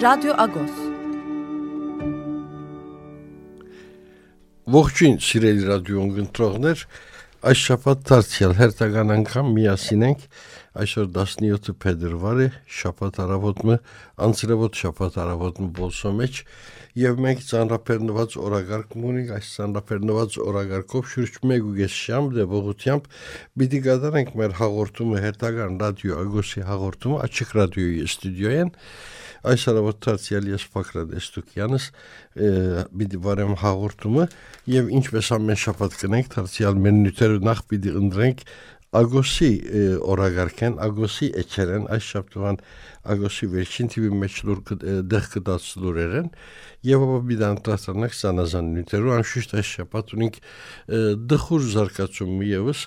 Radyo Agos. Ողջույն սիրելի ռադիո ընկերներ, այս շաբաթ դարձյալ հերթական անգամ միասին ենք այսօր 17 փետրվարը շաբաթ առավոտը անցրևոտ շաբաթ առավոտը բոլսո մեջ եւ մենք ցանրապերնված օրագարկ ունենք այս ցանրապերնված օրագարկով շուրջ 1.5 շամ դեպողությամբ պիտի կատարենք մեր հաղորդումը հերթական ռադիո ագոսի հաղորդումը աչիկ ռադիոյի ստուդիոյեն Այս հարավոտացիալ ես Ֆակրատ Էստուկյանս պիտի վարեմ հաղորդումը եւ ինչպես ամեն շաբաթ կնենք դարձյալ մեր նյութերը նախ պիտի ընտրենք Ագոսի օրագարկեն, Ագոսի էջերեն, այս շաբթվան Ագոսի վերջին թիվի մեջ լուր դեղ կդած լուրերեն եւ ապա մի դանդրացնենք սանազան նյութերու անշուշտ այս շաբաթ ունենք դխուր զարգացում եւս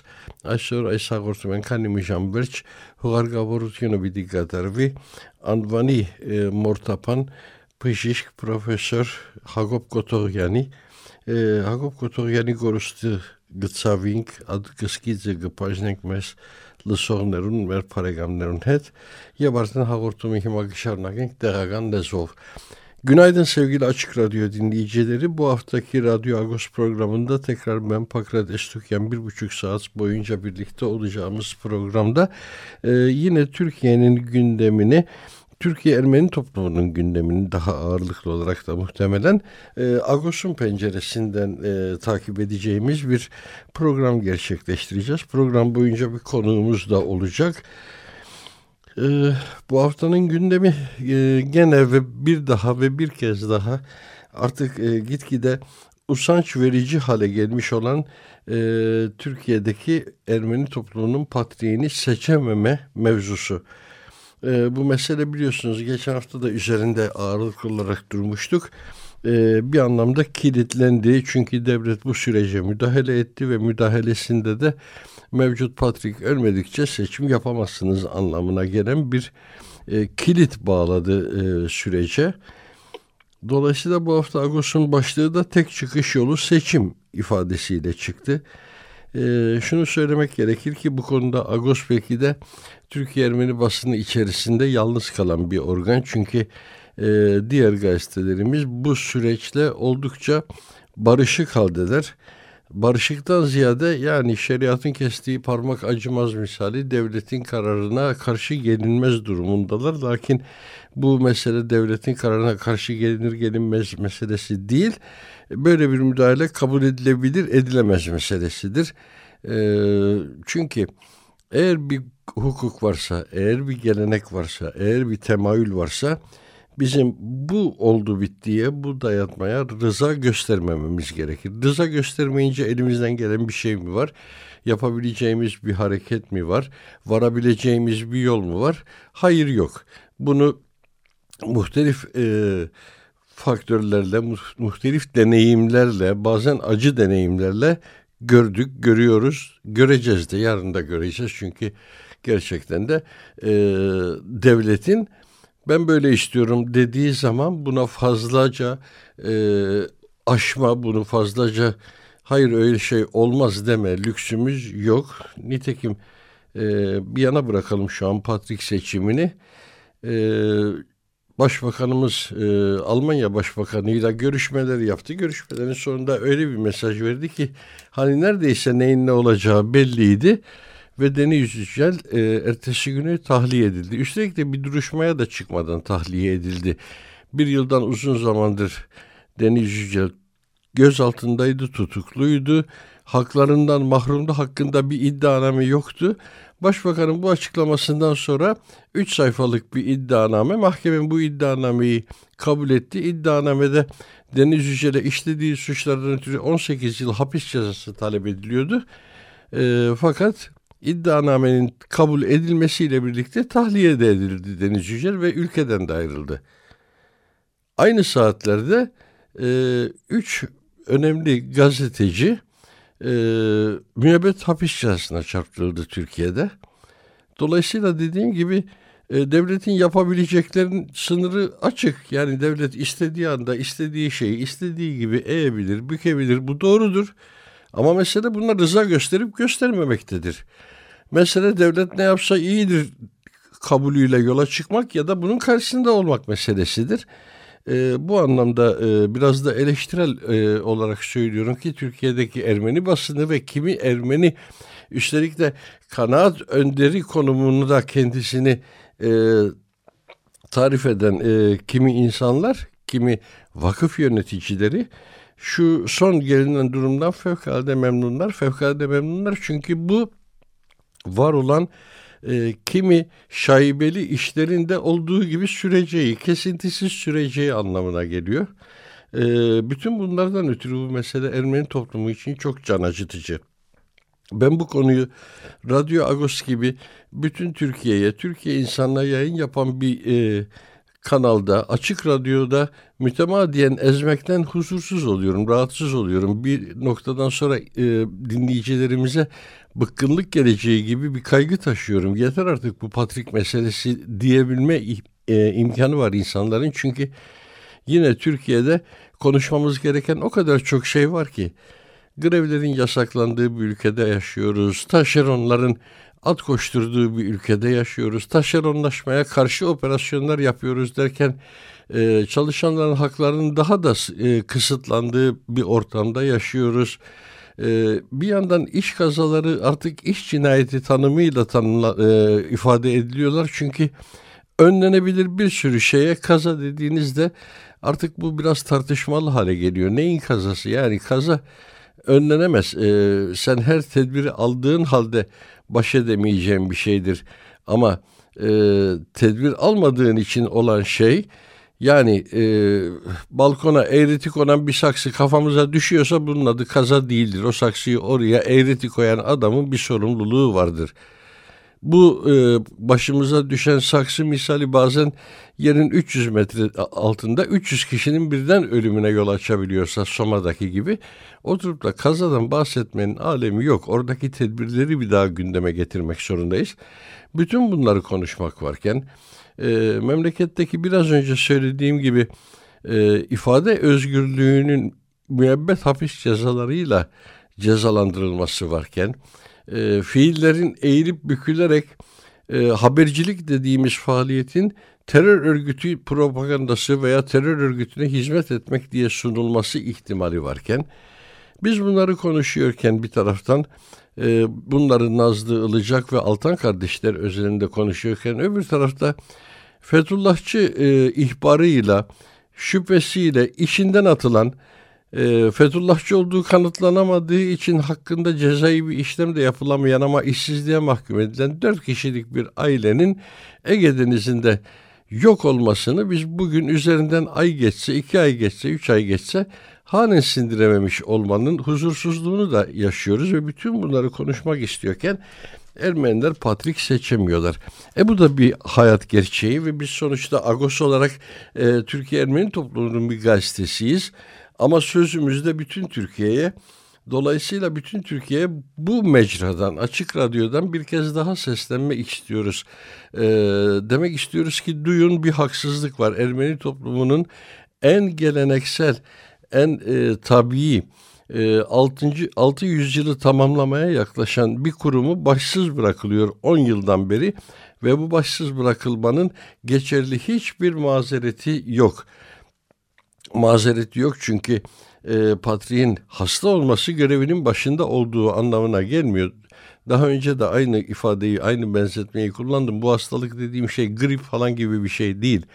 այսօր այս հաղորդում ենքանի մի ժամ վերջ հուղարկավորությունը պիտի կատարվի անվանի մորտապան բժիշկ պրոֆեսոր Հակոբ Կոտողյանի Հակոբ Կոտողյանի գորուստը գծավինք ադկսկիձը գպաժնենք մեզ լսողներուն, մեր բարեկամներուն հետ եւ արդեն հաղորդումը հիմա կշարունակենք տեղական լեզվով. Günaydın sevgili Açık Radyo dinleyicileri. Bu haftaki Radyo Agos programında tekrar ben Pakrat Estukyan bir buçuk saat boyunca birlikte olacağımız programda e, yine Türkiye'nin gündemini Türkiye Ermeni toplumunun gündemini daha ağırlıklı olarak da muhtemelen e, Agos'un penceresinden e, takip edeceğimiz bir program gerçekleştireceğiz. Program boyunca bir konuğumuz da olacak. E, bu haftanın gündemi e, gene ve bir daha ve bir kez daha artık e, gitgide usanç verici hale gelmiş olan e, Türkiye'deki Ermeni toplumunun patriğini seçememe mevzusu. E, bu mesele biliyorsunuz geçen hafta da üzerinde ağırlık olarak durmuştuk. E, bir anlamda kilitlendi çünkü devlet bu sürece müdahale etti ve müdahalesinde de mevcut patrik ölmedikçe seçim yapamazsınız anlamına gelen bir e, kilit bağladı e, sürece. Dolayısıyla bu hafta Agos'un başlığı da tek çıkış yolu seçim ifadesiyle çıktı. E, şunu söylemek gerekir ki bu konuda Agos belki de Türkiye Ermeni basını içerisinde yalnız kalan bir organ. Çünkü e, diğer gazetelerimiz bu süreçle oldukça barışık haldeler. Barışıktan ziyade yani şeriatın kestiği parmak acımaz misali devletin kararına karşı gelinmez durumundalar. Lakin bu mesele devletin kararına karşı gelinir gelinmez meselesi değil. Böyle bir müdahale kabul edilebilir edilemez meselesidir. E, çünkü eğer bir hukuk varsa, eğer bir gelenek varsa, eğer bir temayül varsa bizim bu oldu bittiye bu dayatmaya rıza göstermememiz gerekir. Rıza göstermeyince elimizden gelen bir şey mi var? Yapabileceğimiz bir hareket mi var? Varabileceğimiz bir yol mu var? Hayır yok. Bunu muhtelif e, faktörlerle, muhtelif deneyimlerle, bazen acı deneyimlerle gördük, görüyoruz, göreceğiz de yarın da göreceğiz çünkü gerçekten de e, devletin ben böyle istiyorum dediği zaman buna fazlaca e, aşma, bunu fazlaca hayır öyle şey olmaz deme lüksümüz yok. Nitekim e, bir yana bırakalım şu an Patrik seçimini. E, Başbakanımız e, Almanya Başbakanıyla görüşmeler yaptı. Görüşmelerin sonunda öyle bir mesaj verdi ki hani neredeyse neyin ne olacağı belliydi ve Deniz Yücel e, ertesi günü tahliye edildi. Üstelik de bir duruşmaya da çıkmadan tahliye edildi. Bir yıldan uzun zamandır Deniz Yücel göz altındaydı, tutukluydu. Haklarından mahrumdu, hakkında bir iddianame yoktu. Başbakanın bu açıklamasından sonra 3 sayfalık bir iddianame, mahkeme bu iddianameyi kabul etti. İddianamede Deniz Yücel'e işlediği suçlardan ötürü 18 yıl hapis cezası talep ediliyordu. E, fakat iddianamenin kabul edilmesiyle birlikte tahliye de edildi Deniz Yücel ve ülkeden de ayrıldı. Aynı saatlerde e, üç önemli gazeteci e, müebbet hapis cezasına çarptırıldı Türkiye'de. Dolayısıyla dediğim gibi e, devletin yapabileceklerin sınırı açık. Yani devlet istediği anda istediği şeyi istediği gibi eğebilir, bükebilir. Bu doğrudur. Ama mesele buna rıza gösterip göstermemektedir. Mesele devlet ne yapsa iyidir kabulüyle yola çıkmak ya da bunun karşısında olmak meselesidir. E, bu anlamda e, biraz da eleştirel e, olarak söylüyorum ki Türkiye'deki Ermeni basını ve kimi Ermeni üstelik de kanaat önderi konumunu da kendisini e, tarif eden e, kimi insanlar, kimi vakıf yöneticileri şu son gelinen durumdan fevkalade memnunlar. Fevkalade memnunlar çünkü bu var olan e, kimi şaibeli işlerinde olduğu gibi süreceği, kesintisiz süreceği anlamına geliyor. E, bütün bunlardan ötürü bu mesele Ermeni toplumu için çok can acıtıcı. Ben bu konuyu Radyo Agos gibi bütün Türkiye'ye, Türkiye insanına yayın yapan bir e, kanalda, açık radyoda mütemadiyen ezmekten huzursuz oluyorum, rahatsız oluyorum. Bir noktadan sonra e, dinleyicilerimize bıkkınlık geleceği gibi bir kaygı taşıyorum. Yeter artık bu Patrik meselesi diyebilme e, imkanı var insanların. Çünkü yine Türkiye'de konuşmamız gereken o kadar çok şey var ki. Grevlerin yasaklandığı bir ülkede yaşıyoruz. Taşeronların at koşturduğu bir ülkede yaşıyoruz. Taşeronlaşmaya karşı operasyonlar yapıyoruz derken e, çalışanların haklarının daha da e, kısıtlandığı bir ortamda yaşıyoruz. E, bir yandan iş kazaları artık iş cinayeti tanımıyla tanımla, e, ifade ediliyorlar. Çünkü önlenebilir bir sürü şeye kaza dediğinizde artık bu biraz tartışmalı hale geliyor. Neyin kazası? Yani kaza önlenemez. E, sen her tedbiri aldığın halde baş edemeyeceğin bir şeydir. Ama e, tedbir almadığın için olan şey yani e, balkona eğreti konan bir saksı kafamıza düşüyorsa bunun adı kaza değildir. O saksıyı oraya eğreti koyan adamın bir sorumluluğu vardır. Bu e, başımıza düşen saksı misali bazen yerin 300 metre altında 300 kişinin birden ölümüne yol açabiliyorsa Soma'daki gibi oturup da kazadan bahsetmenin alemi yok. Oradaki tedbirleri bir daha gündeme getirmek zorundayız. Bütün bunları konuşmak varken e, memleketteki biraz önce söylediğim gibi e, ifade özgürlüğünün müebbet hapis cezalarıyla cezalandırılması varken e, fiillerin eğilip bükülerek e, habercilik dediğimiz faaliyetin terör örgütü propagandası veya terör örgütüne hizmet etmek diye sunulması ihtimali varken biz bunları konuşuyorken bir taraftan e, bunları Nazlı Ilıcak ve Altan kardeşler özelinde konuşuyorken öbür tarafta Fethullahçı e, ihbarıyla şüphesiyle işinden atılan e, Fethullahçı olduğu kanıtlanamadığı için hakkında cezai bir işlem de yapılamayan ama işsizliğe mahkum edilen dört kişilik bir ailenin Ege Denizi'nde yok olmasını biz bugün üzerinden ay geçse, iki ay geçse, üç ay geçse halen sindirememiş olmanın huzursuzluğunu da yaşıyoruz ve bütün bunları konuşmak istiyorken Ermeniler Patrik seçemiyorlar. E bu da bir hayat gerçeği ve biz sonuçta Agos olarak e, Türkiye Ermeni toplumunun bir gazetesiyiz. Ama sözümüzde bütün Türkiye'ye Dolayısıyla bütün Türkiye'ye bu mecradan, açık radyodan bir kez daha seslenmek istiyoruz. Ee, demek istiyoruz ki duyun bir haksızlık var. Ermeni toplumunun en geleneksel, en e, tabii, e, 6. 6 yüzyılı tamamlamaya yaklaşan bir kurumu başsız bırakılıyor 10 yıldan beri ve bu başsız bırakılmanın geçerli hiçbir mazereti yok mazeret yok çünkü e, patriğin hasta olması görevinin başında olduğu anlamına gelmiyor. Daha önce de aynı ifadeyi, aynı benzetmeyi kullandım. Bu hastalık dediğim şey grip falan gibi bir şey değil.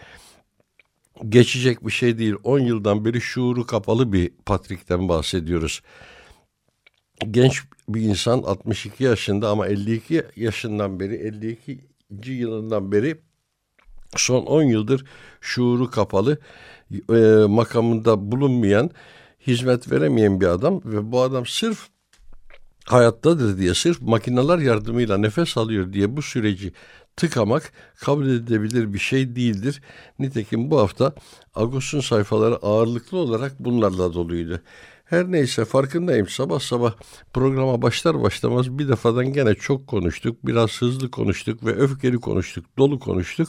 Geçecek bir şey değil. 10 yıldan beri şuuru kapalı bir patrikten bahsediyoruz. Genç bir insan 62 yaşında ama 52 yaşından beri 52. yılından beri son 10 yıldır şuuru kapalı e, makamında bulunmayan, hizmet veremeyen bir adam ve bu adam sırf hayattadır diye sırf makineler yardımıyla nefes alıyor diye bu süreci tıkamak kabul edilebilir bir şey değildir. Nitekim bu hafta Ağustos'un sayfaları ağırlıklı olarak bunlarla doluydu. Her neyse farkındayım sabah sabah programa başlar başlamaz bir defadan gene çok konuştuk. Biraz hızlı konuştuk ve öfkeli konuştuk, dolu konuştuk.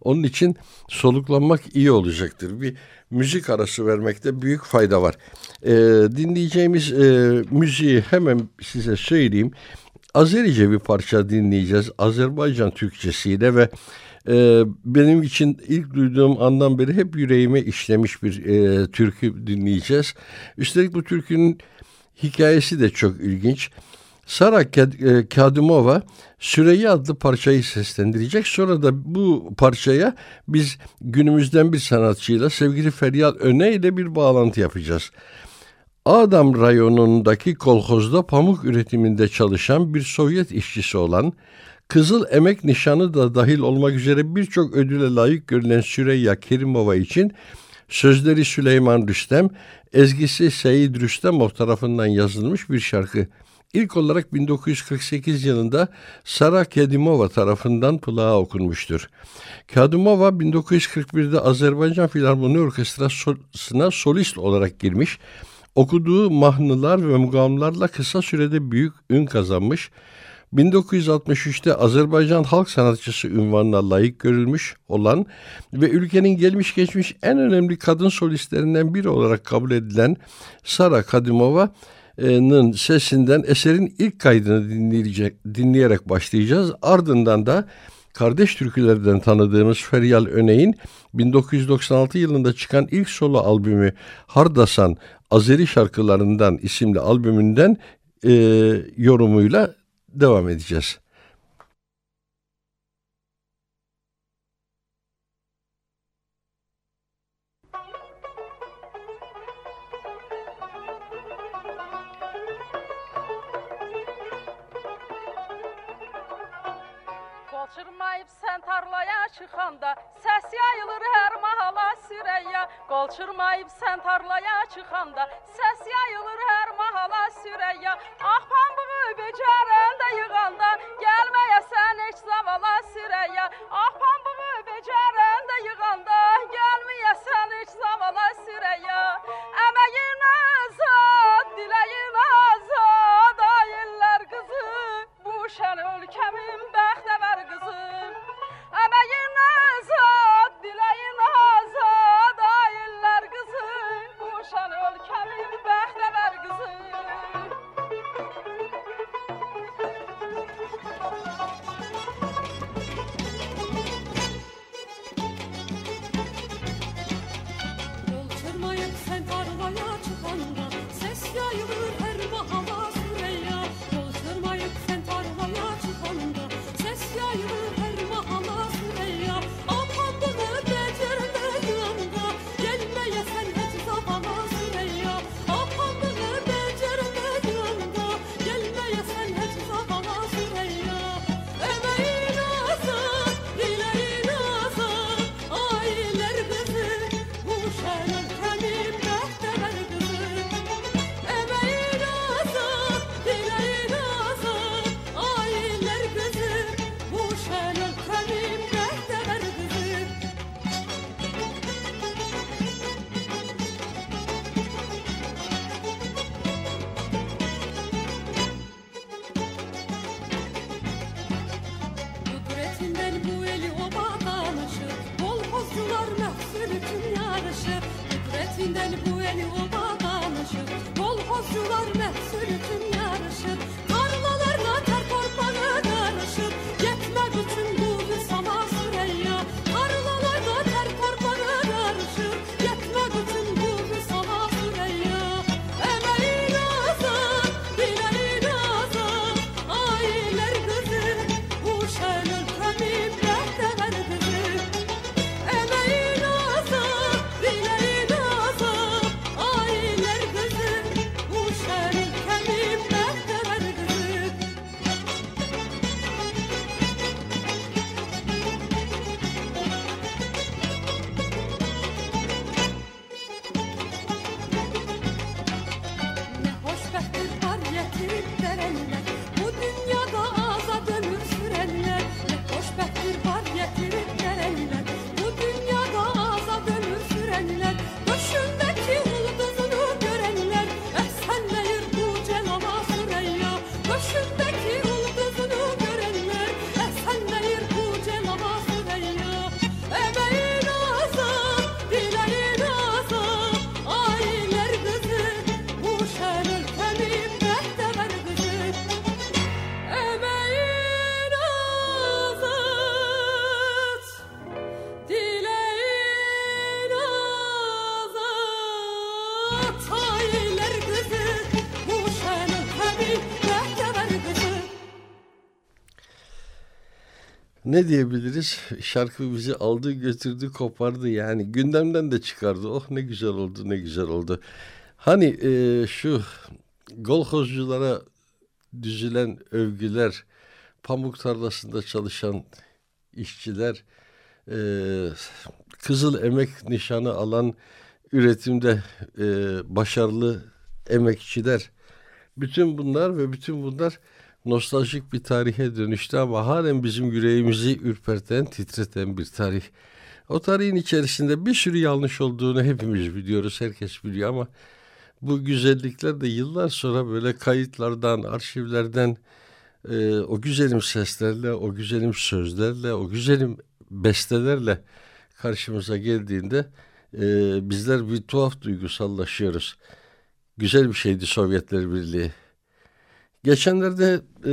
Onun için soluklanmak iyi olacaktır. Bir müzik arası vermekte büyük fayda var. Ee, dinleyeceğimiz e, müziği hemen size söyleyeyim. Azerice bir parça dinleyeceğiz. Azerbaycan Türkçesiyle ve e, benim için ilk duyduğum andan beri hep yüreğime işlemiş bir e, türkü dinleyeceğiz. Üstelik bu türkünün hikayesi de çok ilginç. Sara e, Kadimova Süreyya adlı parçayı seslendirecek. Sonra da bu parçaya biz günümüzden bir sanatçıyla sevgili Feryal Öne ile bir bağlantı yapacağız. Adam rayonundaki kolhozda pamuk üretiminde çalışan bir Sovyet işçisi olan Kızıl Emek Nişanı da dahil olmak üzere birçok ödüle layık görülen Süreyya Kerimova için sözleri Süleyman Rüstem, ezgisi Seyit Rüstemov tarafından yazılmış bir şarkı. İlk olarak 1948 yılında Sara Kedimova tarafından plağa okunmuştur. Kadimova 1941'de Azerbaycan Filarmoni Orkestrası'na solist olarak girmiş, okuduğu mahnılar ve mugamlarla kısa sürede büyük ün kazanmış, 1963'te Azerbaycan halk sanatçısı ünvanına layık görülmüş olan ve ülkenin gelmiş geçmiş en önemli kadın solistlerinden biri olarak kabul edilen Sara Kadimova'nın sesinden eserin ilk kaydını dinleyecek, dinleyerek başlayacağız. Ardından da kardeş türkülerden tanıdığımız Feryal Öney'in 1996 yılında çıkan ilk solo albümü Hardasan Azeri şarkılarından isimli albümünden e, yorumuyla devam edeceğiz. Qolçurmayıb sən çıxanda Səs yayılır hər mahala sürəyya Qolçurmayıb sən tarlaya çıxanda Səs yayılır hər mahala sürəyya Ağ Hallelujah. All ne diyebiliriz? Şarkı bizi aldı götürdü kopardı yani gündemden de çıkardı. Oh ne güzel oldu ne güzel oldu. Hani e, şu golhozculara düzülen övgüler, pamuk tarlasında çalışan işçiler, e, kızıl emek nişanı alan üretimde e, başarılı emekçiler, bütün bunlar ve bütün bunlar nostaljik bir tarihe dönüştü ama halen bizim yüreğimizi ürperten, titreten bir tarih. O tarihin içerisinde bir sürü yanlış olduğunu hepimiz biliyoruz, herkes biliyor ama bu güzellikler de yıllar sonra böyle kayıtlardan, arşivlerden e, o güzelim seslerle, o güzelim sözlerle, o güzelim bestelerle karşımıza geldiğinde e, bizler bir tuhaf duygusallaşıyoruz. Güzel bir şeydi Sovyetler Birliği. Geçenlerde e,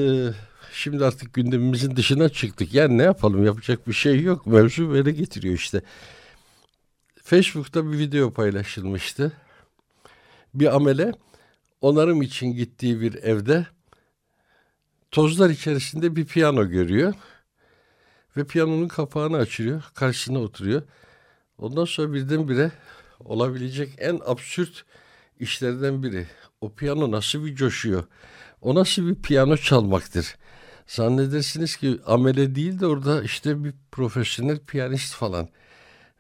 şimdi artık gündemimizin dışına çıktık. Yani ne yapalım yapacak bir şey yok. Mevzu böyle getiriyor işte. Facebook'ta bir video paylaşılmıştı. Bir amele onarım için gittiği bir evde tozlar içerisinde bir piyano görüyor. Ve piyanonun kapağını açıyor. Karşısına oturuyor. Ondan sonra birdenbire olabilecek en absürt işlerden biri. O piyano nasıl bir coşuyor? O nasıl bir piyano çalmaktır? Zannedersiniz ki amele değil de orada işte bir profesyonel piyanist falan.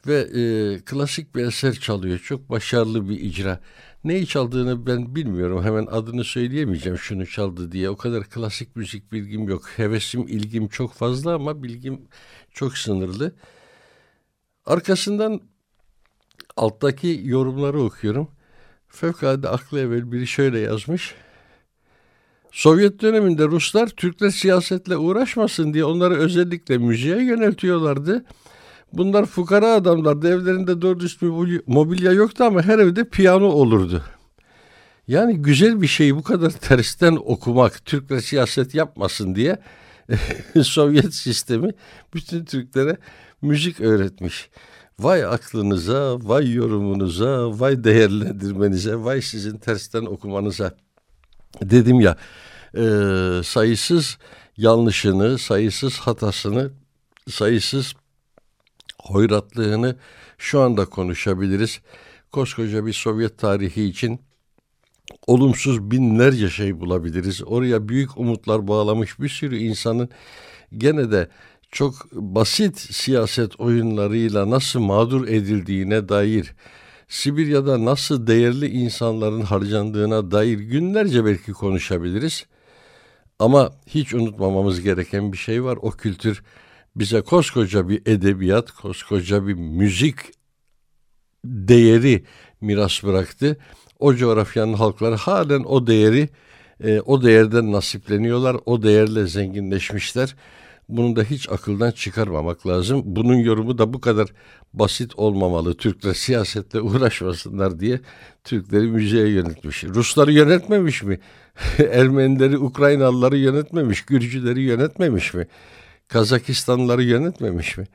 Ve e, klasik bir eser çalıyor. Çok başarılı bir icra. Neyi çaldığını ben bilmiyorum. Hemen adını söyleyemeyeceğim şunu çaldı diye. O kadar klasik müzik bilgim yok. Hevesim, ilgim çok fazla ama bilgim çok sınırlı. Arkasından alttaki yorumları okuyorum. Fevkalade aklı evvel biri şöyle yazmış. Sovyet döneminde Ruslar Türkler siyasetle uğraşmasın diye onları özellikle müziğe yöneltiyorlardı. Bunlar fukara adamlardı. Evlerinde doğru düz mobilya yoktu ama her evde piyano olurdu. Yani güzel bir şeyi bu kadar tersten okumak, Türkler siyaset yapmasın diye Sovyet sistemi bütün Türklere müzik öğretmiş. Vay aklınıza, vay yorumunuza, vay değerlendirmenize, vay sizin tersten okumanıza. Dedim ya e, sayısız yanlışını, sayısız hatasını, sayısız hoyratlığını şu anda konuşabiliriz. Koskoca bir Sovyet tarihi için olumsuz binlerce şey bulabiliriz. Oraya büyük umutlar bağlamış bir sürü insanın gene de çok basit siyaset oyunlarıyla nasıl mağdur edildiğine dair Sibirya'da nasıl değerli insanların harcandığına dair günlerce belki konuşabiliriz. Ama hiç unutmamamız gereken bir şey var. O kültür bize koskoca bir edebiyat, koskoca bir müzik değeri miras bıraktı. O coğrafyanın halkları halen o değeri, e, o değerden nasipleniyorlar, o değerle zenginleşmişler. Bunu da hiç akıldan çıkarmamak lazım. Bunun yorumu da bu kadar basit olmamalı. Türkler siyasetle uğraşmasınlar diye Türkleri müziğe yönetmiş. Rusları yönetmemiş mi? Ermenileri, Ukraynalıları yönetmemiş, Gürcüleri yönetmemiş mi? Kazakistanlıları yönetmemiş mi?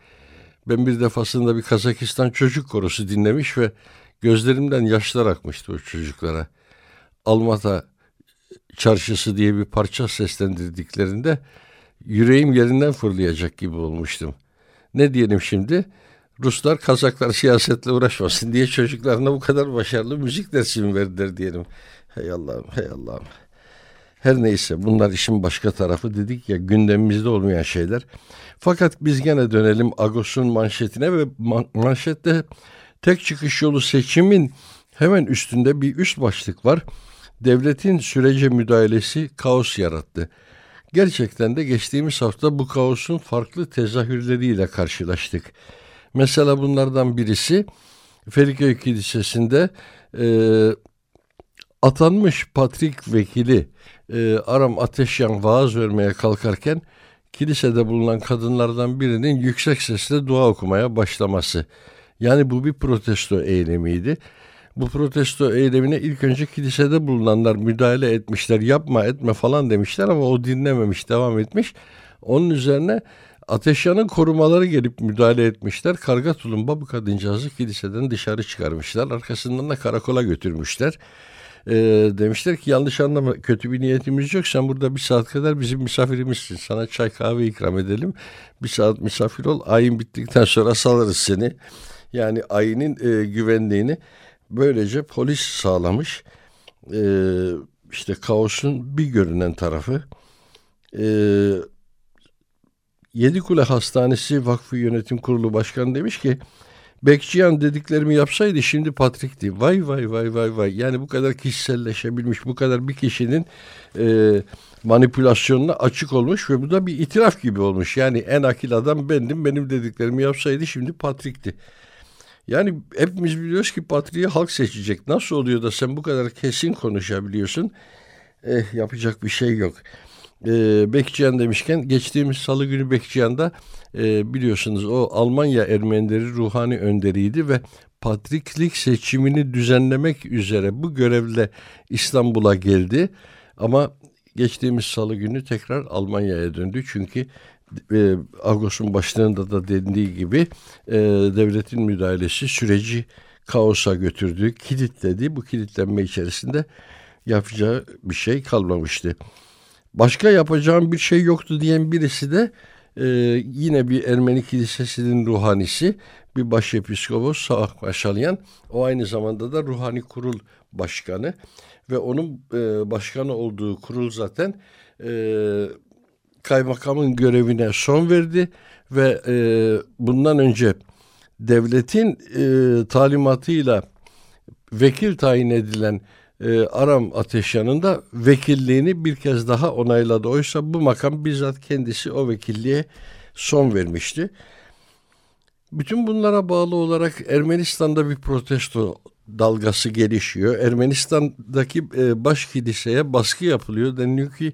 Ben bir defasında bir Kazakistan çocuk korosu dinlemiş ve gözlerimden yaşlar akmıştı o çocuklara. Almata çarşısı diye bir parça seslendirdiklerinde yüreğim yerinden fırlayacak gibi olmuştum. Ne diyelim şimdi? Ruslar Kazaklar siyasetle uğraşmasın diye çocuklarına bu kadar başarılı müzik dersi mi verdiler diyelim. Hey Allah'ım, hey Allah'ım. Her neyse bunlar işin başka tarafı dedik ya gündemimizde olmayan şeyler. Fakat biz gene dönelim Agos'un manşetine ve manşette tek çıkış yolu seçimin hemen üstünde bir üst başlık var. Devletin sürece müdahalesi kaos yarattı. Gerçekten de geçtiğimiz hafta bu kaosun farklı tezahürleriyle karşılaştık. Mesela bunlardan birisi Feriköy Kilisesi'nde e, atanmış Patrik vekili e, Aram Ateşyan vaaz vermeye kalkarken kilisede bulunan kadınlardan birinin yüksek sesle dua okumaya başlaması. Yani bu bir protesto eylemiydi. Bu protesto eylemine ilk önce kilisede bulunanlar müdahale etmişler. Yapma etme falan demişler ama o dinlememiş, devam etmiş. Onun üzerine Ateşyan'ın korumaları gelip müdahale etmişler. Karga tulumba bu kadıncağızı kiliseden dışarı çıkarmışlar. Arkasından da karakola götürmüşler. e, demişler ki yanlış anlama kötü bir niyetimiz yok. Sen burada bir saat kadar bizim misafirimizsin. Sana çay kahve ikram edelim. Bir saat misafir ol. Ayın bittikten sonra salarız seni. Yani ayının e, güvenliğini böylece polis sağlamış. E, işte kaosun bir görünen tarafı. E, Yedikule Hastanesi Vakfı Yönetim Kurulu Başkanı demiş ki Bekçiyan dediklerimi yapsaydı şimdi Patrik'ti. Vay vay vay vay vay. Yani bu kadar kişiselleşebilmiş, bu kadar bir kişinin e, manipülasyonuna açık olmuş ve bu da bir itiraf gibi olmuş. Yani en akil adam bendim, benim dediklerimi yapsaydı şimdi Patrik'ti. Yani hepimiz biliyoruz ki Patrik'i halk seçecek. Nasıl oluyor da sen bu kadar kesin konuşabiliyorsun? Eh, yapacak bir şey yok e, Bekçiyan demişken geçtiğimiz salı günü Bekçiyan'da e, biliyorsunuz o Almanya Ermenileri ruhani önderiydi ve patriklik seçimini düzenlemek üzere bu görevle İstanbul'a geldi. Ama geçtiğimiz salı günü tekrar Almanya'ya döndü. Çünkü e, Ağustos'un başlarında da dediği gibi e, devletin müdahalesi süreci kaosa götürdü, kilitledi. Bu kilitlenme içerisinde yapacağı bir şey kalmamıştı. Başka yapacağım bir şey yoktu diyen birisi de e, yine bir Ermeni kilisesinin ruhanisi bir başepiskopos Sağak Başalyan. O aynı zamanda da ruhani kurul başkanı ve onun e, başkanı olduğu kurul zaten e, kaymakamın görevine son verdi ve e, bundan önce devletin e, talimatıyla vekil tayin edilen e, Aram Ateşyan'ın da vekilliğini bir kez daha onayladı. Oysa bu makam bizzat kendisi o vekilliğe son vermişti. Bütün bunlara bağlı olarak Ermenistan'da bir protesto dalgası gelişiyor. Ermenistan'daki e, baş kiliseye baskı yapılıyor. Deniliyor ki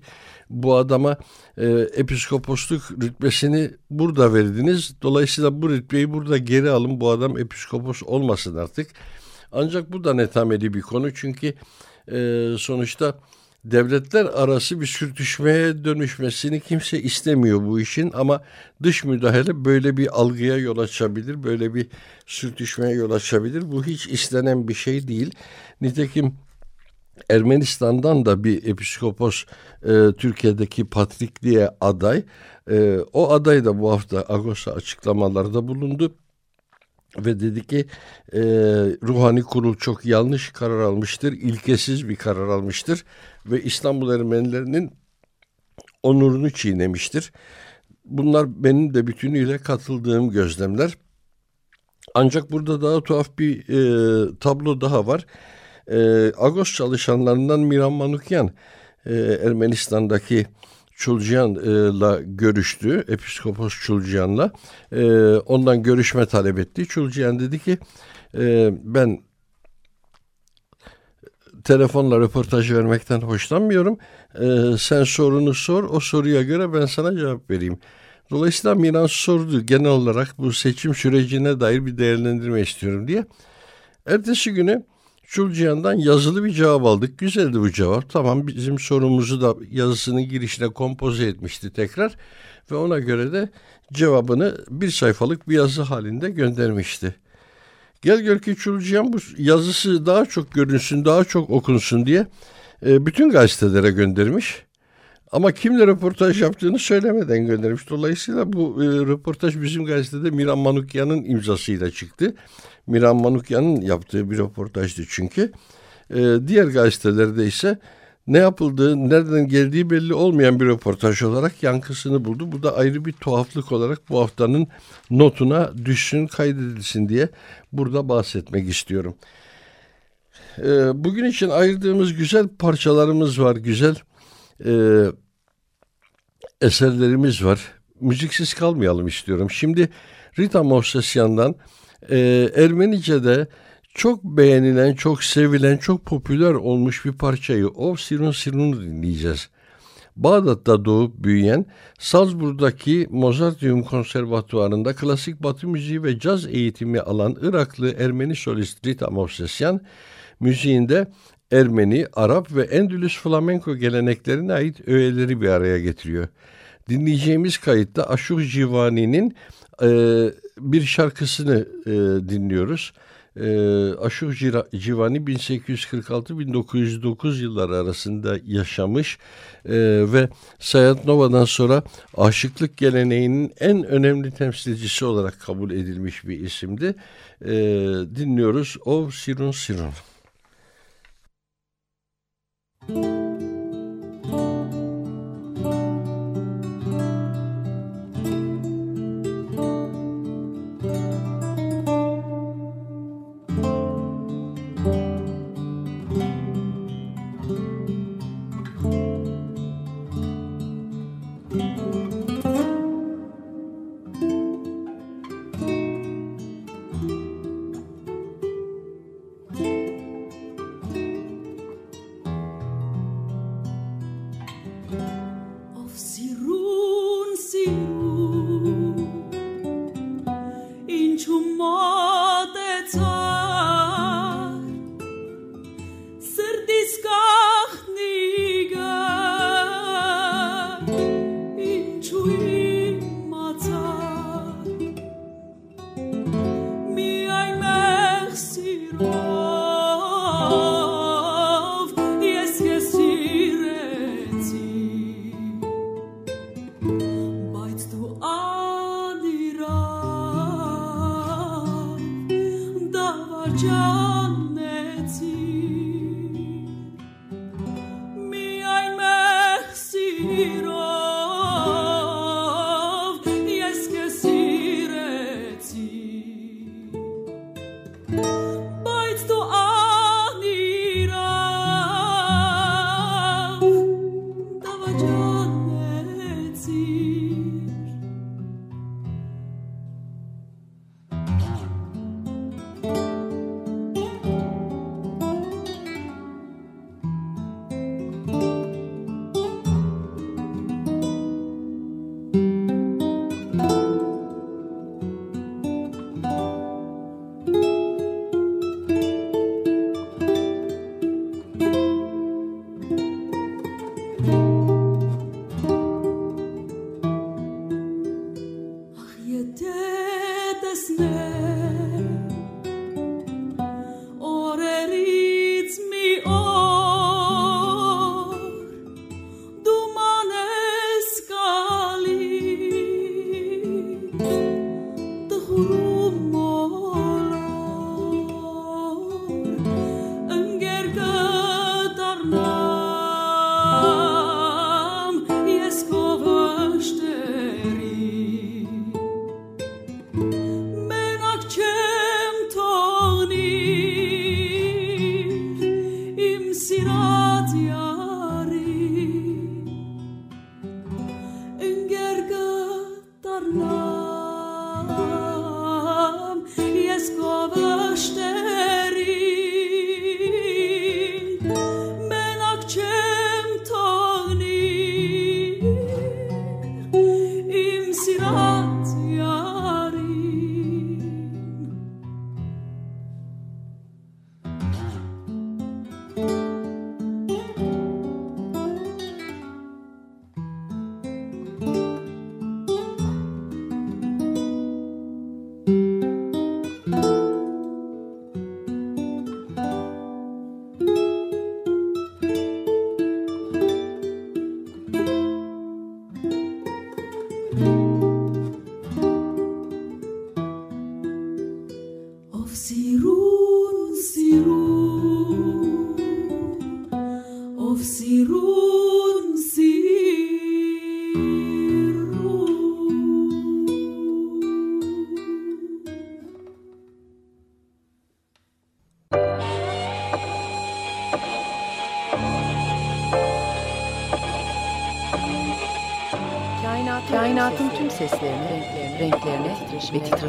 bu adama e, episkoposluk rütbesini burada verdiniz. Dolayısıyla bu rütbeyi burada geri alın. Bu adam episkopos olmasın artık. Ancak bu da netameli bir konu çünkü e, sonuçta devletler arası bir sürtüşmeye dönüşmesini kimse istemiyor bu işin ama dış müdahale böyle bir algıya yol açabilir, böyle bir sürtüşmeye yol açabilir. Bu hiç istenen bir şey değil. Nitekim Ermenistan'dan da bir episkopos e, Türkiye'deki patrikliğe aday. E, o aday da bu hafta Ağustos'a açıklamalarda bulundu ve dedi ki e, ruhani kurul çok yanlış karar almıştır, ilkesiz bir karar almıştır ve İstanbul Ermenilerinin onurunu çiğnemiştir. Bunlar benim de bütünüyle katıldığım gözlemler. Ancak burada daha tuhaf bir e, tablo daha var. E, Agos çalışanlarından Miran Manukyan, e, Ermenistan'daki Çulciyan'la görüştü. Episkopos Çulciyan'la. E, ondan görüşme talep etti. Çulciyan dedi ki e, ben telefonla röportaj vermekten hoşlanmıyorum. E, sen sorunu sor. O soruya göre ben sana cevap vereyim. Dolayısıyla Miran sordu genel olarak bu seçim sürecine dair bir değerlendirme istiyorum diye. Ertesi günü Çulciyan'dan yazılı bir cevap aldık. Güzeldi bu cevap. Tamam bizim sorumuzu da yazısının girişine kompoze etmişti tekrar. Ve ona göre de cevabını bir sayfalık bir yazı halinde göndermişti. Gel gör ki Çulciyan bu yazısı daha çok görünsün, daha çok okunsun diye e, bütün gazetelere göndermiş. Ama kimle röportaj yaptığını söylemeden göndermiş. Dolayısıyla bu e, röportaj bizim gazetede Miran Manukyan'ın imzasıyla çıktı. Miran Manukyan'ın yaptığı bir röportajdı çünkü. E, diğer gazetelerde ise ne yapıldığı, nereden geldiği belli olmayan bir röportaj olarak yankısını buldu. Bu da ayrı bir tuhaflık olarak bu haftanın notuna düşsün, kaydedilsin diye burada bahsetmek istiyorum. E, bugün için ayırdığımız güzel parçalarımız var, güzel e, eserlerimiz var. Müziksiz kalmayalım istiyorum. Şimdi Rita Movsesyan'dan e, Ermenice'de çok beğenilen, çok sevilen, çok popüler olmuş bir parçayı O Sirun Sirun'u dinleyeceğiz. Bağdat'ta doğup büyüyen, Salzburg'daki Mozarteum Konservatuvarı'nda klasik batı müziği ve caz eğitimi alan Iraklı Ermeni solist Rita Movsesyan, müziğinde Ermeni, Arap ve Endülüs flamenko geleneklerine ait öğeleri bir araya getiriyor. Dinleyeceğimiz kayıtta Aşuh Civani'nin e, bir şarkısını e, dinliyoruz. e, Aşuh Civani 1846-1909 yılları arasında yaşamış e, ve Sayat Nova'dan sonra aşıklık geleneğinin en önemli temsilcisi olarak kabul edilmiş bir isimdi. E, dinliyoruz O Sirun Sirun. Müzik ve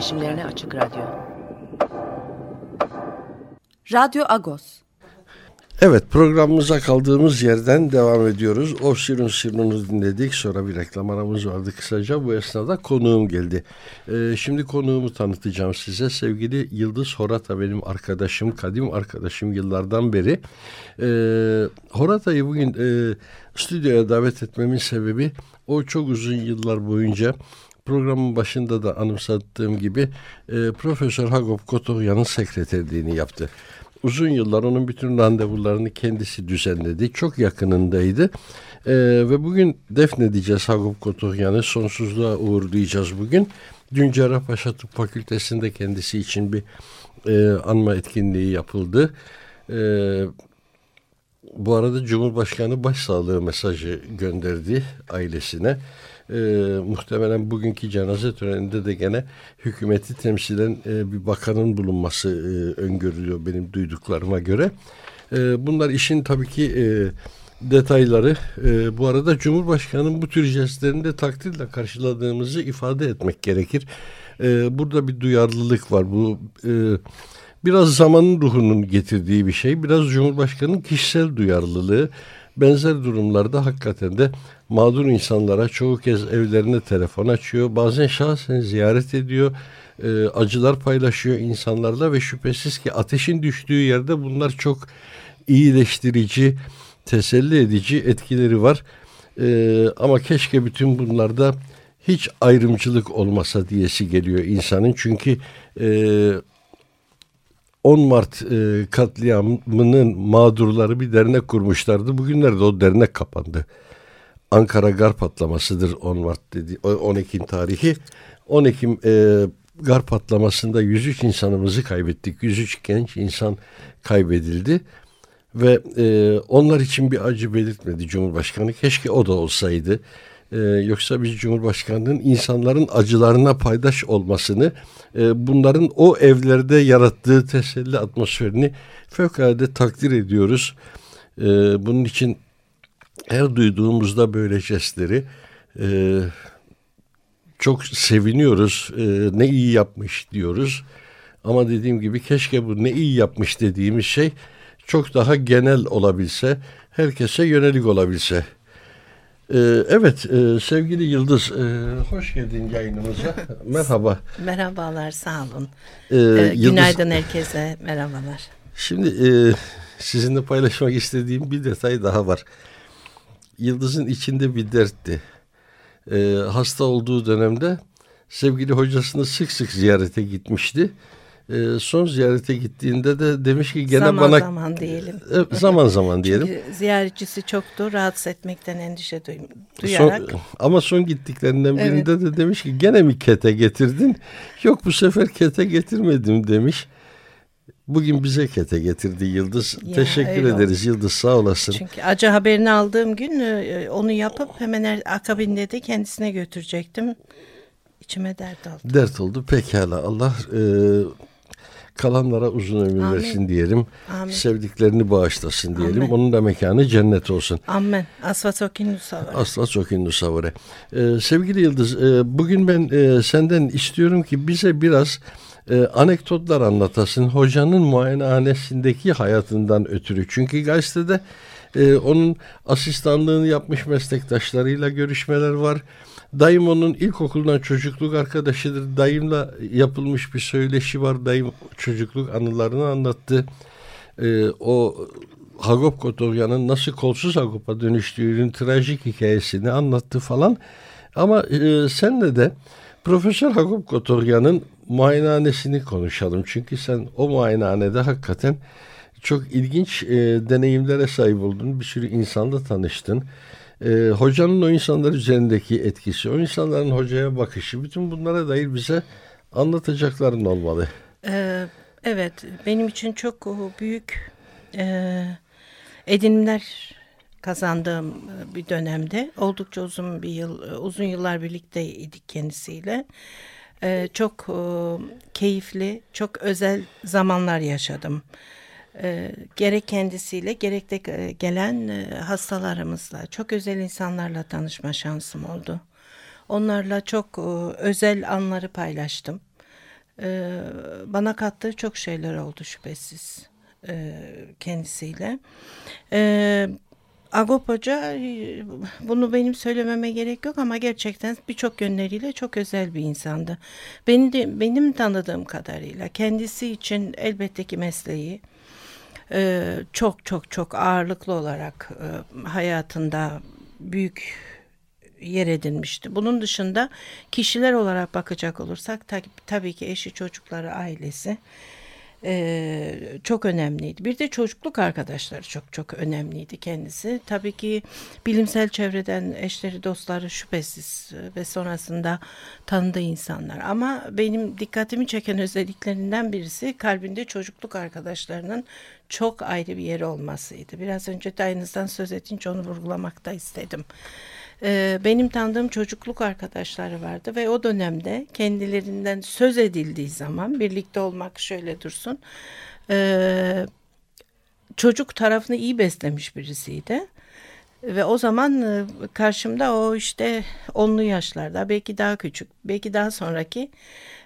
titreşimlerine açık radyo. Radyo Agos. Evet programımıza kaldığımız yerden devam ediyoruz. O Sirun Sirun'u dinledik. Sonra bir reklam aramız vardı kısaca. Bu esnada konuğum geldi. Ee, şimdi konuğumu tanıtacağım size. Sevgili Yıldız Horata benim arkadaşım, kadim arkadaşım yıllardan beri. Ee, Horata'yı bugün e, stüdyoya davet etmemin sebebi o çok uzun yıllar boyunca programın başında da anımsattığım gibi e, Profesör Hagop Kotoryan'ın sekreterliğini yaptı. Uzun yıllar onun bütün randevularını kendisi düzenledi. Çok yakınındaydı. E, ve bugün defnedeceğiz Hagop Kotoryan'ı. Sonsuzluğa uğurlayacağız bugün. Dün Cerrahpaşa Tıp Fakültesi'nde kendisi için bir e, anma etkinliği yapıldı. E, bu arada Cumhurbaşkanı başsağlığı mesajı gönderdi ailesine. E, muhtemelen bugünkü cenaze töreninde de gene hükümeti temsilen e, bir bakanın bulunması e, öngörülüyor benim duyduklarıma göre. E, bunlar işin tabii ki e, detayları. E, bu arada Cumhurbaşkanı'nın bu tür jestlerini de takdirle karşıladığımızı ifade etmek gerekir. E, burada bir duyarlılık var. Bu e, biraz zamanın ruhunun getirdiği bir şey. Biraz Cumhurbaşkanı'nın kişisel duyarlılığı. Benzer durumlarda hakikaten de mağdur insanlara çoğu kez evlerine telefon açıyor. Bazen şahsen ziyaret ediyor. E, acılar paylaşıyor insanlarla ve şüphesiz ki ateşin düştüğü yerde bunlar çok iyileştirici, teselli edici etkileri var. E, ama keşke bütün bunlarda hiç ayrımcılık olmasa diyesi geliyor insanın. Çünkü e, 10 Mart e, katliamının mağdurları bir dernek kurmuşlardı. Bugünlerde o dernek kapandı. Ankara Gar patlamasıdır 10 Mart dedi 10 Ekim tarihi. 10 Ekim e, gar patlamasında 103 insanımızı kaybettik. 103 genç insan kaybedildi. Ve e, onlar için bir acı belirtmedi Cumhurbaşkanı. Keşke o da olsaydı. Ee, yoksa biz Cumhurbaşkanı'nın insanların acılarına paydaş olmasını, e, bunların o evlerde yarattığı teselli atmosferini fevkalade takdir ediyoruz. E, bunun için her duyduğumuzda böyle jestleri e, çok seviniyoruz. E, ne iyi yapmış diyoruz. Ama dediğim gibi keşke bu ne iyi yapmış dediğimiz şey çok daha genel olabilse, herkese yönelik olabilse. Ee, evet e, sevgili Yıldız e, hoş geldin yayınımıza. Merhaba. Merhabalar sağ olun. Ee, ee, Yıldız, günaydın herkese merhabalar. Şimdi e, sizinle paylaşmak istediğim bir detay daha var. Yıldız'ın içinde bir dertti. Ee, hasta olduğu dönemde sevgili hocasını sık sık ziyarete gitmişti e, son ziyarete gittiğinde de demiş ki gene zaman bana... Zaman zaman diyelim. E, zaman zaman diyelim. Çünkü ziyaretçisi çoktu rahatsız etmekten endişe duy, duyarak. Son, ama son gittiklerinden birinde evet. de demiş ki gene mi kete getirdin? Yok bu sefer kete getirmedim demiş. Bugün bize kete getirdi Yıldız. Ya, Teşekkür ederiz oldu. Yıldız sağ olasın. Çünkü acı haberini aldığım gün e, onu yapıp hemen akabinde de kendisine götürecektim. İçime dert oldu. Dert oldu. Pekala Allah e, kalanlara uzun ömür Amin. versin diyelim. Amin. Sevdiklerini bağışlasın diyelim. Amin. Onun da mekanı cennet olsun. Amin. Asla sokinnu savare. Asla sokinnu savare. Ee, sevgili Yıldız, e, bugün ben e, senden istiyorum ki bize biraz e, anekdotlar anlatasın. Hocanın muayenehanesindeki hayatından ötürü. Çünkü gazetede e, onun asistanlığını yapmış meslektaşlarıyla görüşmeler var Dayım onun ilkokuldan çocukluk arkadaşıdır. Dayımla yapılmış bir söyleşi var. Dayım çocukluk anılarını anlattı. Ee, o Hagop Kotovyan'ın nasıl kolsuz Hagop'a dönüştüğünün trajik hikayesini anlattı falan. Ama e, senle de Profesör Hagop Kotoryan'ın muayenehanesini konuşalım. Çünkü sen o muayenehanede hakikaten çok ilginç e, deneyimlere sahip oldun. Bir sürü insanla tanıştın e, hocanın o insanlar üzerindeki etkisi, o insanların hocaya bakışı, bütün bunlara dair bize anlatacakların olmalı. Ee, evet, benim için çok büyük e, edinimler kazandığım bir dönemde oldukça uzun bir yıl, uzun yıllar birlikteydik kendisiyle. Ee, çok e, keyifli, çok özel zamanlar yaşadım e, gerek kendisiyle gerek de e, gelen e, hastalarımızla çok özel insanlarla tanışma şansım oldu. Onlarla çok e, özel anları paylaştım. E, bana kattığı çok şeyler oldu şüphesiz e, kendisiyle. E, Agop Hoca e, bunu benim söylememe gerek yok ama gerçekten birçok yönleriyle çok özel bir insandı. Beni de, benim tanıdığım kadarıyla kendisi için elbette ki mesleği, e, çok çok çok ağırlıklı olarak e, hayatında büyük yer edinmişti. Bunun dışında kişiler olarak bakacak olursak tabii ki eşi, çocukları, ailesi e, çok önemliydi. Bir de çocukluk arkadaşları çok çok önemliydi kendisi. Tabii ki bilimsel çevreden eşleri, dostları şüphesiz ve sonrasında tanıdığı insanlar. Ama benim dikkatimi çeken özelliklerinden birisi kalbinde çocukluk arkadaşlarının çok ayrı bir yeri olmasıydı. Biraz önce de aynısından söz edince onu vurgulamakta istedim. Ee, benim tanıdığım çocukluk arkadaşları vardı ve o dönemde kendilerinden söz edildiği zaman birlikte olmak şöyle dursun. Ee, çocuk tarafını iyi beslemiş birisiydi. Ve o zaman e, karşımda o işte onlu yaşlarda belki daha küçük belki daha sonraki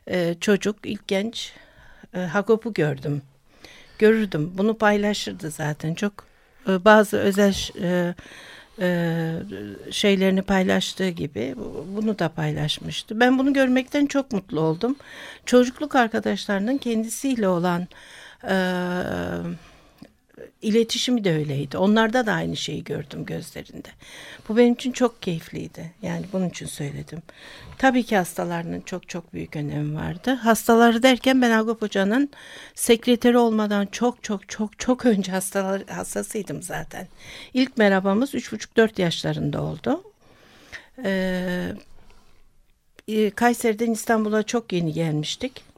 e, çocuk ilk genç e, Hagop'u gördüm. Görürdüm bunu paylaşırdı zaten çok bazı özel şeylerini paylaştığı gibi bunu da paylaşmıştı. Ben bunu görmekten çok mutlu oldum. Çocukluk arkadaşlarının kendisiyle olan e, iletişimi de öyleydi. Onlarda da aynı şeyi gördüm gözlerinde. Bu benim için çok keyifliydi. Yani bunun için söyledim. Tabii ki hastalarının çok çok büyük önemi vardı. Hastaları derken ben Agop Hoca'nın sekreteri olmadan çok çok çok çok önce hastalar, hastasıydım zaten. İlk merhabamız 3,5-4 yaşlarında oldu. Ee, e, Kayseri'den İstanbul'a çok yeni gelmiştik.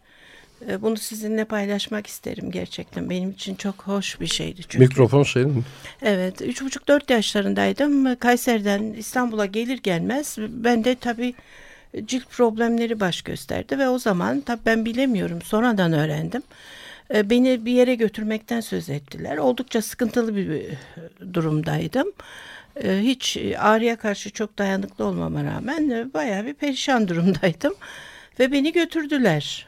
Ee, bunu sizinle paylaşmak isterim gerçekten. Benim için çok hoş bir şeydi. Çünkü. Mikrofon senin. Evet. Üç buçuk dört yaşlarındaydım. Kayseri'den İstanbul'a gelir gelmez ben de tabii cilt problemleri baş gösterdi ve o zaman tabii ben bilemiyorum sonradan öğrendim. Ee, beni bir yere götürmekten söz ettiler. Oldukça sıkıntılı bir durumdaydım. Ee, hiç ağrıya karşı çok dayanıklı olmama rağmen e, bayağı bir perişan durumdaydım. Ve beni götürdüler.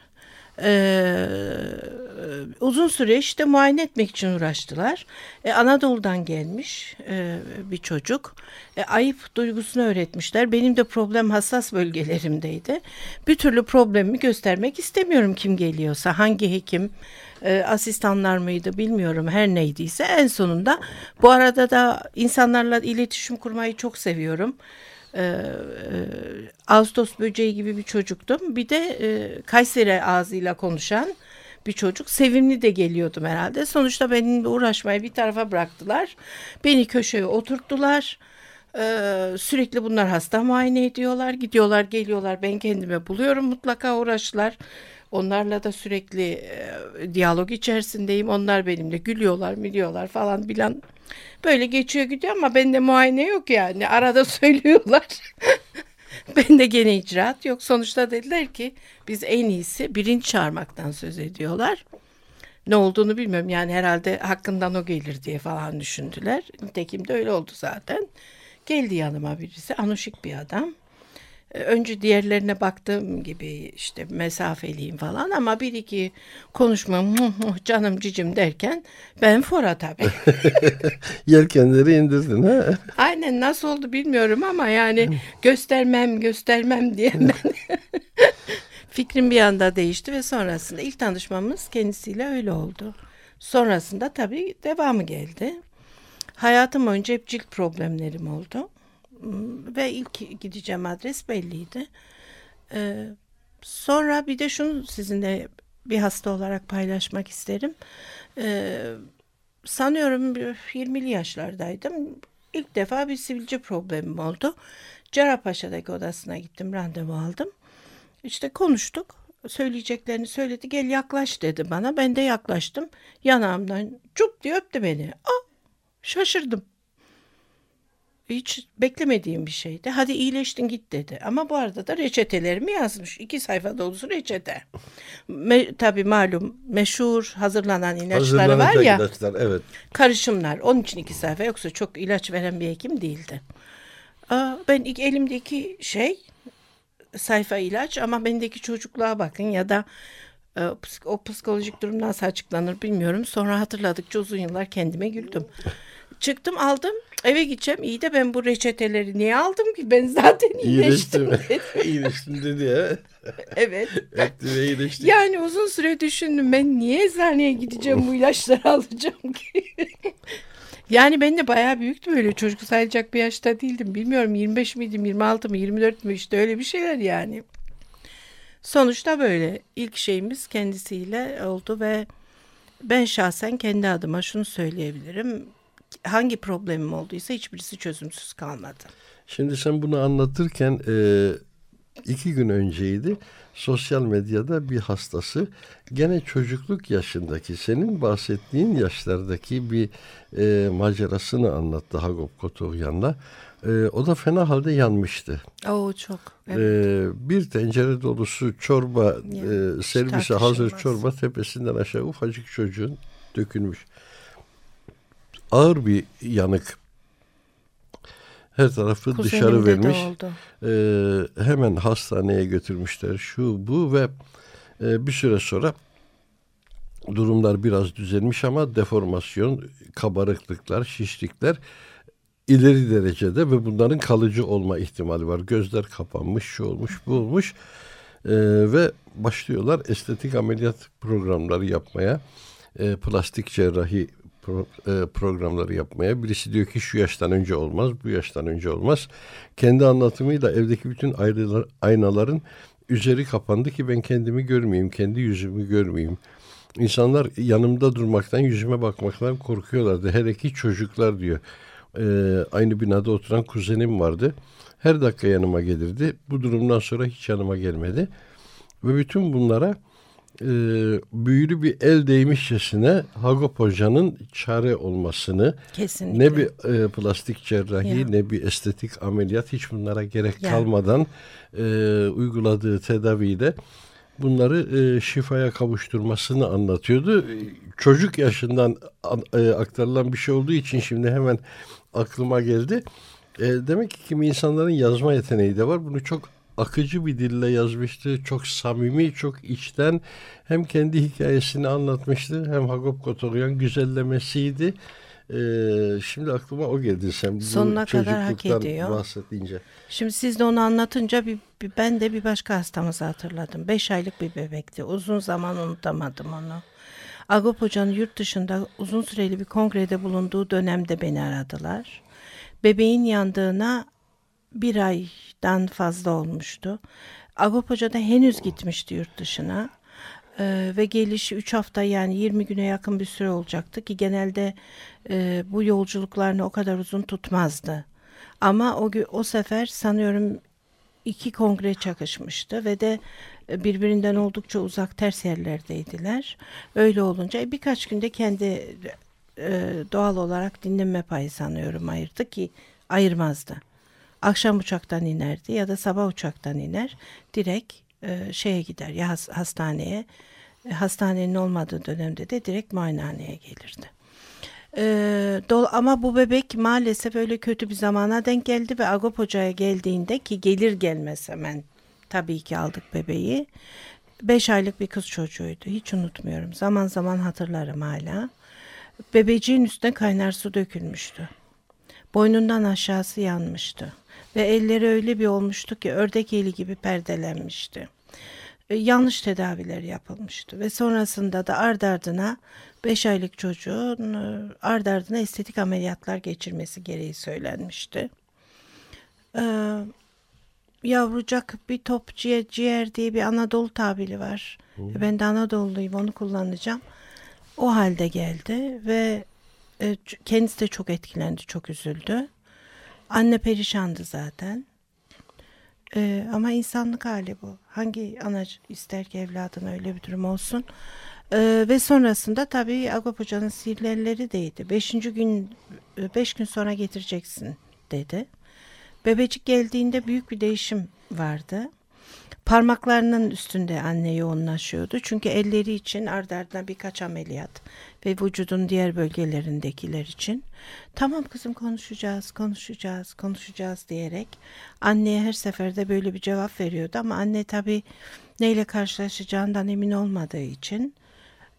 Ee, uzun süre işte muayene etmek için uğraştılar. Ee, Anadolu'dan gelmiş e, bir çocuk. E, ayıp duygusunu öğretmişler. Benim de problem hassas bölgelerimdeydi. Bir türlü problemimi göstermek istemiyorum kim geliyorsa. Hangi hekim, e, asistanlar mıydı bilmiyorum her neydiyse. En sonunda bu arada da insanlarla iletişim kurmayı çok seviyorum e, e, Ağustos böceği gibi bir çocuktum. Bir de e, Kayseri ağzıyla konuşan bir çocuk. Sevimli de geliyordum herhalde. Sonuçta benimle uğraşmayı bir tarafa bıraktılar. Beni köşeye oturttular. Ee, sürekli bunlar hasta muayene ediyorlar. Gidiyorlar geliyorlar ben kendime buluyorum mutlaka uğraştılar. Onlarla da sürekli e, diyalog içerisindeyim. Onlar benimle gülüyorlar, miliyorlar falan bilen. Böyle geçiyor gidiyor ama bende muayene yok yani. Arada söylüyorlar. ben de gene icraat yok. Sonuçta dediler ki biz en iyisi birinci çağırmaktan söz ediyorlar. Ne olduğunu bilmiyorum yani herhalde hakkından o gelir diye falan düşündüler. Nitekim de öyle oldu zaten. Geldi yanıma birisi anuşik bir adam. Ee, önce diğerlerine baktığım gibi işte mesafeliyim falan ama bir iki konuşma canım cicim derken ben fora tabii. Yelkenleri indirdin ha? Aynen nasıl oldu bilmiyorum ama yani göstermem göstermem diye ben fikrim bir anda değişti ve sonrasında ilk tanışmamız kendisiyle öyle oldu. Sonrasında tabii devamı geldi. Hayatım boyunca hep cilt problemlerim oldu ve ilk gideceğim adres belliydi. Ee, sonra bir de şunu sizinle bir hasta olarak paylaşmak isterim. Ee, sanıyorum 20'li yaşlardaydım. İlk defa bir sivilce problemim oldu. Cerrahpaşa'daki odasına gittim, randevu aldım. İşte konuştuk. Söyleyeceklerini söyledi. Gel yaklaş dedi bana. Ben de yaklaştım. Yanağımdan cup diye öptü beni. Aa, şaşırdım hiç beklemediğim bir şeydi. Hadi iyileştin git dedi. Ama bu arada da reçetelerimi yazmış. İki sayfa dolusu reçete. Me, tabii malum meşhur hazırlanan ilaçları var ya. Ilaçlar, evet. Karışımlar. Onun için iki sayfa. Yoksa çok ilaç veren bir hekim değildi. Aa, ben ilk elimdeki şey sayfa ilaç ama bendeki çocukluğa bakın ya da e, o psikolojik durum nasıl açıklanır bilmiyorum. Sonra hatırladıkça uzun yıllar kendime güldüm. Çıktım aldım eve gideceğim. İyi de ben bu reçeteleri niye aldım ki? Ben zaten iyileştim. İyileştim dedi ya. evet. Etti ve iyileşti. Yani uzun süre düşündüm. Ben niye eczaneye gideceğim bu ilaçları alacağım ki? Yani ben de bayağı büyüktüm öyle çocuk sayılacak bir yaşta değildim. Bilmiyorum 25 miydim 26 mı 24 mü işte öyle bir şeyler yani. Sonuçta böyle ilk şeyimiz kendisiyle oldu ve ben şahsen kendi adıma şunu söyleyebilirim. Hangi problemim olduysa hiçbirisi çözümsüz kalmadı. Şimdi sen bunu anlatırken e, iki gün önceydi sosyal medyada bir hastası gene çocukluk yaşındaki senin bahsettiğin yaşlardaki bir e, macerasını anlattı Hagop Kotoryan'la. E, o da fena halde yanmıştı. Oo çok. Evet. E, bir tencere dolusu çorba ya, e, servise hazır çorba tepesinden aşağı ufacık çocuğun dökülmüş. Ağır bir yanık her tarafı Kuzenim dışarı vermiş. Ee, hemen hastaneye götürmüşler şu bu ve e, bir süre sonra durumlar biraz düzelmiş ama deformasyon, kabarıklıklar, şişlikler ileri derecede ve bunların kalıcı olma ihtimali var. Gözler kapanmış, şu olmuş, bu olmuş ee, ve başlıyorlar estetik ameliyat programları yapmaya. E, plastik cerrahi pro, e, programları yapmaya. Birisi diyor ki şu yaştan önce olmaz, bu yaştan önce olmaz. Kendi anlatımıyla evdeki bütün ayrılar, aynaların üzeri kapandı ki ben kendimi görmeyeyim, kendi yüzümü görmeyeyim. İnsanlar yanımda durmaktan, yüzüme bakmaktan korkuyorlardı. Her iki çocuklar diyor. Ee, aynı binada oturan kuzenim vardı. Her dakika yanıma gelirdi. Bu durumdan sonra hiç yanıma gelmedi. Ve bütün bunlara e, büyülü bir el değmişçesine Hagop Hoca'nın çare olmasını Kesinlikle. ne bir e, plastik cerrahi ya. ne bir estetik ameliyat hiç bunlara gerek ya. kalmadan e, uyguladığı tedaviyle bunları e, şifaya kavuşturmasını anlatıyordu. Çocuk yaşından e, aktarılan bir şey olduğu için şimdi hemen aklıma geldi. E, demek ki kimi insanların yazma yeteneği de var. Bunu çok akıcı bir dille yazmıştı. Çok samimi, çok içten hem kendi hikayesini anlatmıştı hem Hagop Kotoryan güzellemesiydi. Ee, şimdi aklıma o geldi sen Sonuna kadar hak ediyor. bahsedince. Şimdi siz de onu anlatınca bir, bir, ben de bir başka hastamızı hatırladım. Beş aylık bir bebekti. Uzun zaman unutamadım onu. Agop Hoca'nın yurt dışında uzun süreli bir kongrede bulunduğu dönemde beni aradılar. Bebeğin yandığına bir aydan fazla olmuştu. Agop Hoca da henüz gitmişti yurt dışına. Ee, ve gelişi 3 hafta yani 20 güne yakın bir süre olacaktı ki genelde e, bu yolculuklarını o kadar uzun tutmazdı. Ama o, o sefer sanıyorum iki kongre çakışmıştı ve de e, birbirinden oldukça uzak ters yerlerdeydiler. Öyle olunca birkaç günde kendi e, doğal olarak dinlenme payı sanıyorum ayırdı ki ayırmazdı akşam uçaktan inerdi ya da sabah uçaktan iner direkt e, şeye gider ya hastaneye e, hastanenin olmadığı dönemde de direkt muayenehaneye gelirdi. E, dol, ama bu bebek maalesef öyle kötü bir zamana denk geldi ve Agop Hoca'ya geldiğinde ki gelir gelmez hemen tabii ki aldık bebeği. Beş aylık bir kız çocuğuydu. Hiç unutmuyorum. Zaman zaman hatırlarım hala. Bebeciğin üstüne kaynar su dökülmüştü. Boynundan aşağısı yanmıştı ve elleri öyle bir olmuştu ki ördek eli gibi perdelenmişti. E, yanlış tedaviler yapılmıştı ve sonrasında da ard ardına 5 aylık çocuğun e, ard ardına estetik ameliyatlar geçirmesi gereği söylenmişti. Ee, yavrucak bir top ciğer, ciğer diye bir Anadolu tabiri var. Hı. Ben de Anadolu'luyum onu kullanacağım. O halde geldi ve e, kendisi de çok etkilendi, çok üzüldü. Anne perişandı zaten. Ee, ama insanlık hali bu. Hangi ana ister ki evladına öyle bir durum olsun. Ee, ve sonrasında tabii Agop Hoca'nın sihirleri değdi. Beşinci gün, e, beş gün sonra getireceksin dedi. Bebecik geldiğinde büyük bir değişim vardı. Parmaklarının üstünde anne yoğunlaşıyordu. Çünkü elleri için ard ardına birkaç ameliyat ve vücudun diğer bölgelerindekiler için. Tamam kızım konuşacağız, konuşacağız, konuşacağız diyerek anneye her seferde böyle bir cevap veriyordu. Ama anne tabii neyle karşılaşacağından emin olmadığı için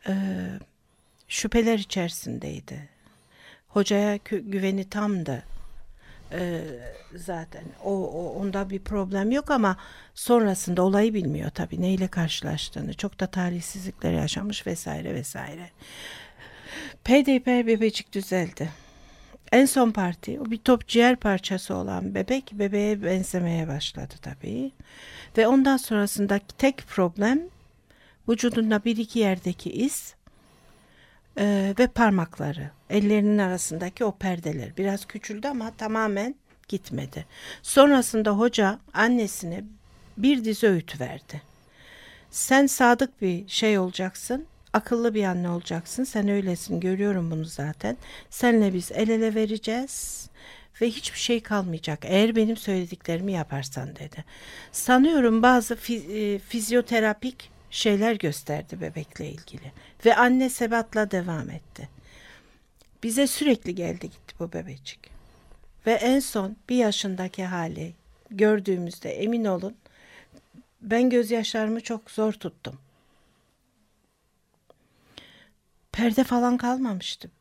e, şüpheler içerisindeydi. Hocaya güveni tamdı e, zaten. O, o onda bir problem yok ama sonrasında olayı bilmiyor tabii neyle karşılaştığını. Çok da talihsizlikler yaşamış vesaire vesaire. PDP bebecik düzeldi. En son parti o bir top ciğer parçası olan bebek bebeğe benzemeye başladı tabii. Ve ondan sonrasındaki tek problem vücudunda bir iki yerdeki iz e, ve parmakları. Ellerinin arasındaki o perdeler biraz küçüldü ama tamamen gitmedi. Sonrasında hoca annesine bir dizi öğüt verdi. Sen sadık bir şey olacaksın, akıllı bir anne olacaksın. Sen öylesin, görüyorum bunu zaten. Senle biz el ele vereceğiz ve hiçbir şey kalmayacak eğer benim söylediklerimi yaparsan dedi. Sanıyorum bazı e, fizyoterapik şeyler gösterdi bebekle ilgili ve anne sebatla devam etti. Bize sürekli geldi gitti bu bebecik. Ve en son bir yaşındaki hali gördüğümüzde emin olun ben gözyaşlarımı çok zor tuttum. Perde falan kalmamıştı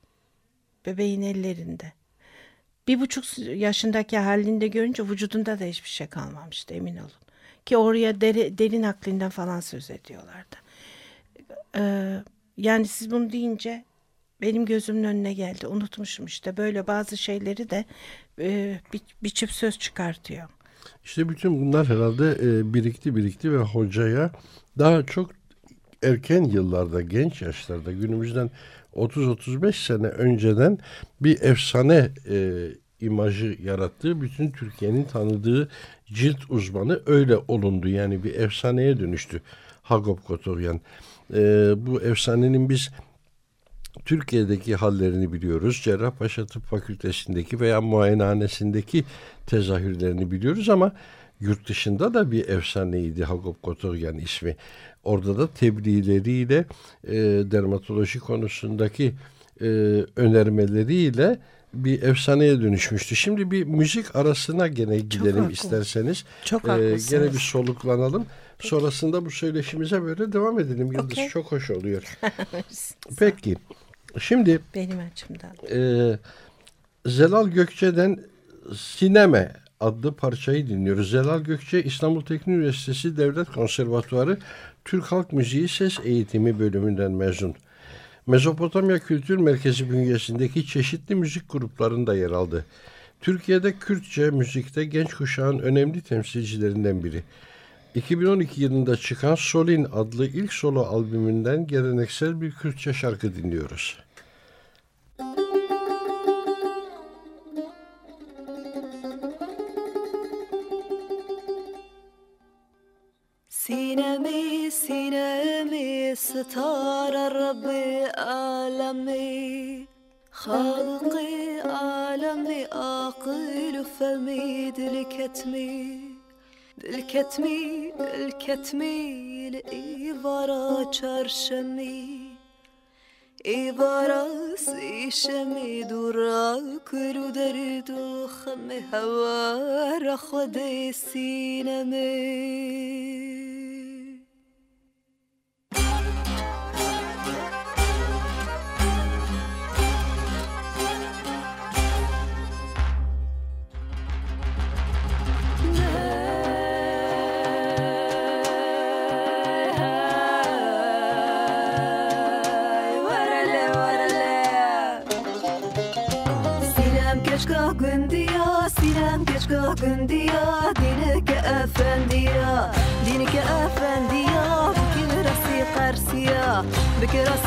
bebeğin ellerinde. Bir buçuk yaşındaki halinde görünce vücudunda da hiçbir şey kalmamıştı emin olun. Ki oraya deri, derin naklinden falan söz ediyorlardı. Ee, yani siz bunu deyince benim gözümün önüne geldi. Unutmuşum işte böyle bazı şeyleri de e, bi, biçip söz çıkartıyor. İşte bütün bunlar herhalde e, birikti birikti ve hocaya daha çok erken yıllarda, genç yaşlarda günümüzden 30-35 sene önceden bir efsane e, imajı yarattığı bütün Türkiye'nin tanıdığı cilt uzmanı öyle olundu. Yani bir efsaneye dönüştü Hagop Kotoryan. E, bu efsanenin biz Türkiye'deki hallerini biliyoruz. Cerrahpaşa Tıp Fakültesindeki veya muayenehanesindeki tezahürlerini biliyoruz ama yurt dışında da bir efsaneydi Hagop Kotoryan ismi. Orada da tebliğleriyle e, dermatoloji konusundaki e, önermeleriyle bir efsaneye dönüşmüştü. Şimdi bir müzik arasına gene gidelim haklı. isterseniz. Çok E, haklısınız. gene bir soluklanalım. Sonrasında bu söyleşimize böyle devam edelim. Yıldız Okey. çok hoş oluyor. Peki. Şimdi Benim açımdan. e, Zelal Gökçe'den Sineme adlı parçayı dinliyoruz. Zelal Gökçe İstanbul Teknik Üniversitesi Devlet Konservatuarı Türk Halk Müziği Ses Eğitimi bölümünden mezun. Mezopotamya Kültür Merkezi bünyesindeki çeşitli müzik gruplarında yer aldı. Türkiye'de Kürtçe müzikte genç kuşağın önemli temsilcilerinden biri. 2012 yılında çıkan Solin adlı ilk solo albümünden geleneksel bir Kürtçe şarkı dinliyoruz. Sinemi, sinemi ستار ربي عالمي خالقي عالمي أقل فمي دلكتمي دلكتمي دلكتمي لإيفارا چرشمي إيفارا سيشمي دورا كرو دردو خم هوا سينمي.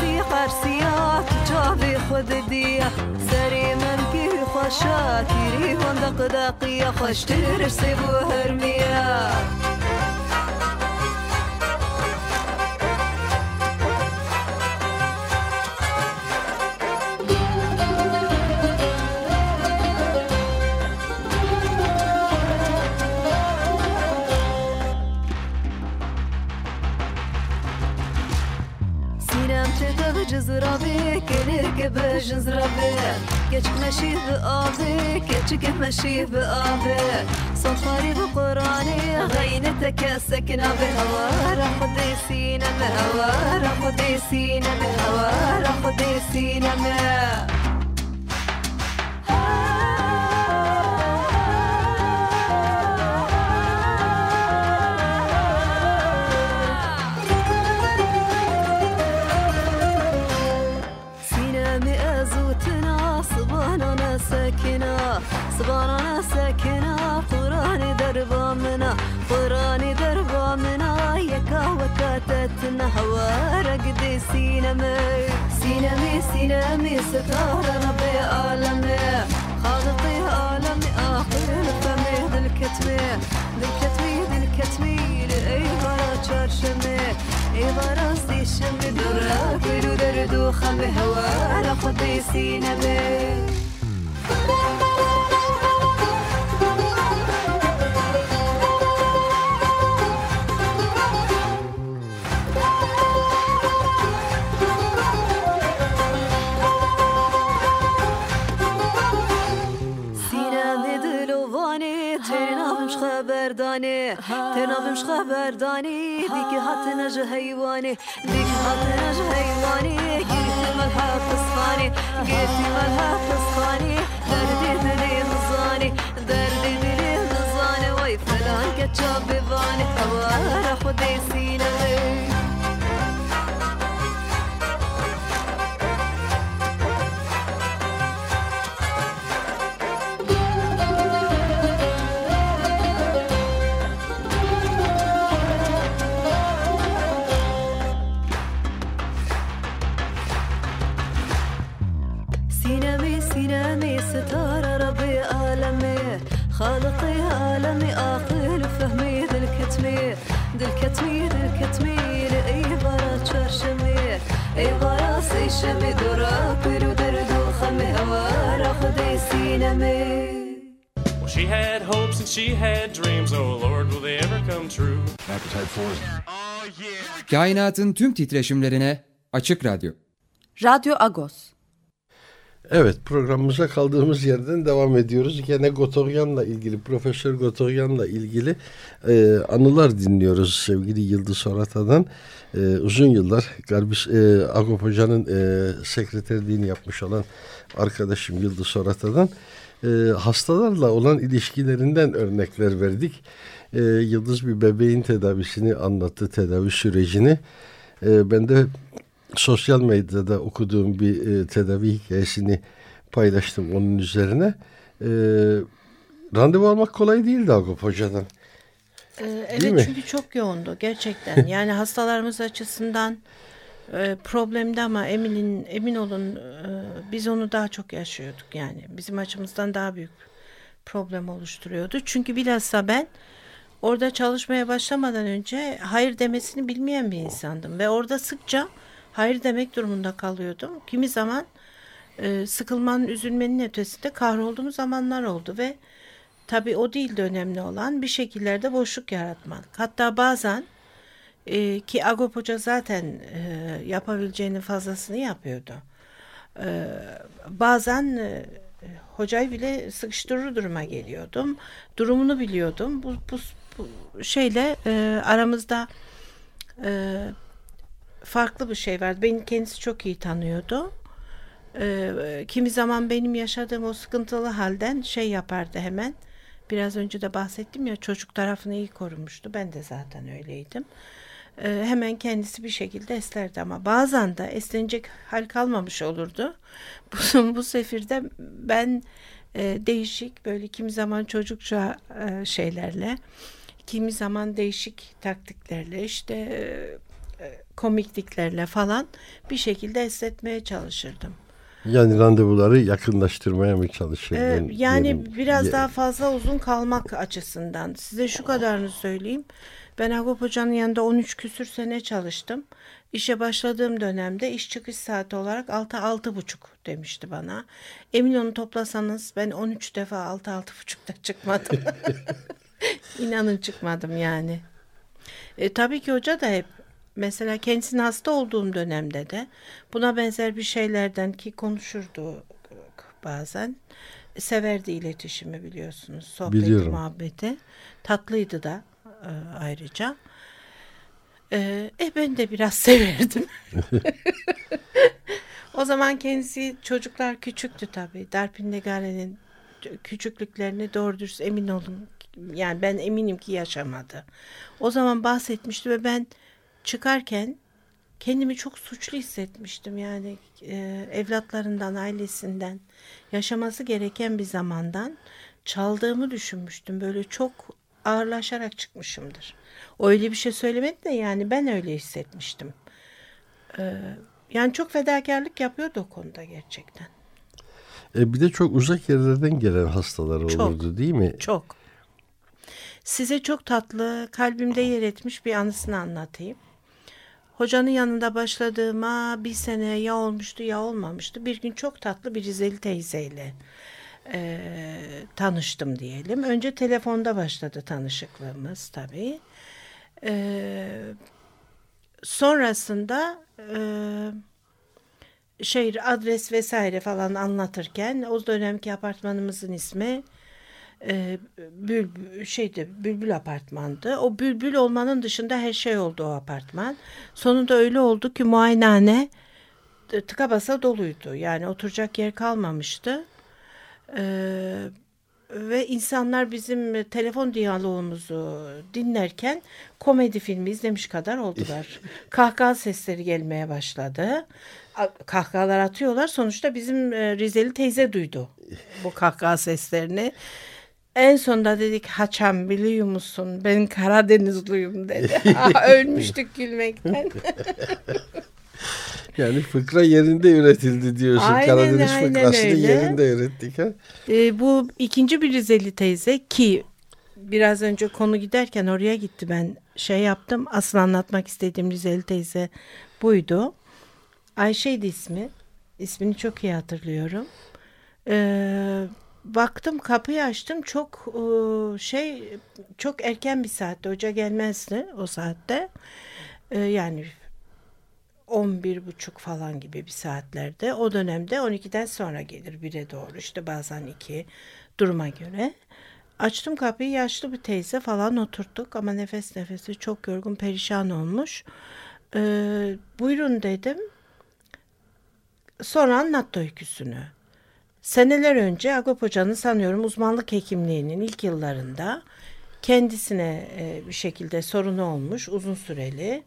سی قرسیا تو خود دیا. سری من کی خوشا تیری هندق دقیا. خوش ترسی بو هرمیا عليك باش نزربي كاتشك ماشي بقاضي كاتشك ماشي بقاضي. صوت فريد غينتك سكنة بهوارة خدي سينا مهوارة خدي سينا مهوارة خدي سينا مهوارة ستنا هوارك دي سينما سينما سينما ستارة ربي عالمي. خالطي عالمي آخر فمي ذي الكتمي ذي الكتمي ذي الكتمي لأي غرا شرشمي. أي غرا سي درا كيلو درد وخمي هوارك دي سينما دانه تناب مش خبر داني ديك هات نجه حيواني. ديك هات نجه حيواني. قلت ملها قصفاني قلت ملها قصفاني دردي دلي غزاني. دردي دلي غزاني. وي فلان كتشاب بيباني هوا راح ودي سينا عالمي عاقل فهمي ذا الكتمي ذا الكتمي ذا الكتمي لأي برا تشرشمي أي برا سيشمي درا كيرو دردو خمي هوارا خدي سينمي Well, she had hopes and she had dreams. Oh Lord, will they ever come true? Kainatın tüm titreşimlerine Açık Radyo. Radyo Agos. Evet programımıza kaldığımız yerden devam ediyoruz. Gene Gotoryan'la ilgili, Profesör Gotoryan'la ilgili e, anılar dinliyoruz sevgili Yıldız Sorata'dan. E, uzun yıllar Garbis, e, Agop Hoca'nın e, sekreterliğini yapmış olan arkadaşım Yıldız Sorata'dan e, hastalarla olan ilişkilerinden örnekler verdik. E, Yıldız bir bebeğin tedavisini anlattı, tedavi sürecini. E, ben de sosyal medyada okuduğum bir e, tedavi hikayesini paylaştım onun üzerine. E, randevu almak kolay değildi Agop Hoca'dan. Ee, Değil evet mi? çünkü çok yoğundu gerçekten. Yani hastalarımız açısından e, problemdi ama eminin emin olun e, biz onu daha çok yaşıyorduk yani. Bizim açımızdan daha büyük problem oluşturuyordu. Çünkü bilhassa ben orada çalışmaya başlamadan önce hayır demesini bilmeyen bir insandım ve orada sıkça hayır demek durumunda kalıyordum. Kimi zaman e, sıkılmanın, üzülmenin ötesinde kahrolduğum zamanlar oldu ve tabii o değil de önemli olan bir şekillerde boşluk yaratmak. Hatta bazen e, ki Agop Hoca zaten e, yapabileceğinin fazlasını yapıyordu. E, bazen e, hocayı bile sıkıştırır duruma geliyordum. Durumunu biliyordum. Bu, bu, bu şeyle e, aramızda e, farklı bir şey vardı. Beni kendisi çok iyi tanıyordu. Ee, kimi zaman benim yaşadığım o sıkıntılı halden şey yapardı hemen. Biraz önce de bahsettim ya çocuk tarafını iyi korumuştu. Ben de zaten öyleydim. Ee, hemen kendisi bir şekilde eslerdi ama bazen de eslenecek hal kalmamış olurdu. Bu, bu sefirde ben e, değişik böyle kimi zaman çocukça e, şeylerle kimi zaman değişik taktiklerle işte e, e, komikliklerle falan bir şekilde esnetmeye çalışırdım. Yani randevuları yakınlaştırmaya mı Ee, çalışırdın? yani Diyelim. biraz daha fazla uzun kalmak açısından. Size şu kadarını söyleyeyim. Ben Agop Hoca'nın yanında 13 küsür sene çalıştım. İşe başladığım dönemde iş çıkış saati olarak 6 buçuk demişti bana. Emin onu toplasanız ben 13 defa 6 buçukta çıkmadım. İnanın çıkmadım yani. E, tabii ki hoca da hep mesela kendisinin hasta olduğum dönemde de buna benzer bir şeylerden ki konuşurdu bazen. Severdi iletişimi biliyorsunuz. Sohbeti, Biliyorum. muhabbeti. Tatlıydı da e, ayrıca. E, e, ben de biraz severdim. o zaman kendisi çocuklar küçüktü tabii. Darpin Negare'nin küçüklüklerini doğru dürüst emin olun. Yani ben eminim ki yaşamadı. O zaman bahsetmişti ve ben çıkarken kendimi çok suçlu hissetmiştim. Yani e, evlatlarından, ailesinden yaşaması gereken bir zamandan çaldığımı düşünmüştüm. Böyle çok ağırlaşarak çıkmışımdır. Öyle bir şey söylemedi de yani ben öyle hissetmiştim. Ee, yani çok fedakarlık yapıyordu o konuda gerçekten. E, bir de çok uzak yerlerden gelen hastalar Çok. olurdu değil mi? Çok. Size çok tatlı, kalbimde yer etmiş bir anısını anlatayım. Hocanın yanında başladığıma bir sene ya olmuştu ya olmamıştı. Bir gün çok tatlı bir Rizeli teyzeyle e, tanıştım diyelim. Önce telefonda başladı tanışıklığımız tabii. E, sonrasında e, şey adres vesaire falan anlatırken o dönemki apartmanımızın ismi e, bülbül şeydi bülbül apartmandı. O bülbül olmanın dışında her şey oldu o apartman. Sonunda öyle oldu ki muayenehane e, tıka basa doluydu. Yani oturacak yer kalmamıştı. Ee, ve insanlar bizim telefon diyalogumuzu dinlerken komedi filmi izlemiş kadar oldular. Kahkaha sesleri gelmeye başladı. Kahkahalar atıyorlar. Sonuçta bizim e, Rizeli teyze duydu bu kahkaha seslerini. En sonunda dedik Haçam biliyor musun ben Karadenizliyim dedi. Aa, Ölmüştük gülmekten. Yani fıkra yerinde üretildi diyorsun. Aynen, Karadeniz aynen fıkrasını öyle. yerinde ürettik ha. E, bu ikinci bir Rizeli teyze ki biraz önce konu giderken oraya gitti ben şey yaptım. Asıl anlatmak istediğim Rizeli teyze buydu. Ayşe'ydi ismi. İsmini çok iyi hatırlıyorum. E, baktım kapıyı açtım çok e, şey çok erken bir saatte hoca gelmezdi o saatte. E, yani 11 buçuk falan gibi bir saatlerde. O dönemde 12'den sonra gelir 1'e doğru işte bazen 2 duruma göre. Açtım kapıyı yaşlı bir teyze falan oturttuk ama nefes nefese çok yorgun perişan olmuş. Ee, buyurun dedim. Sonra anlattı öyküsünü. Seneler önce Agop Hoca'nın sanıyorum uzmanlık hekimliğinin ilk yıllarında kendisine e, bir şekilde sorunu olmuş uzun süreli.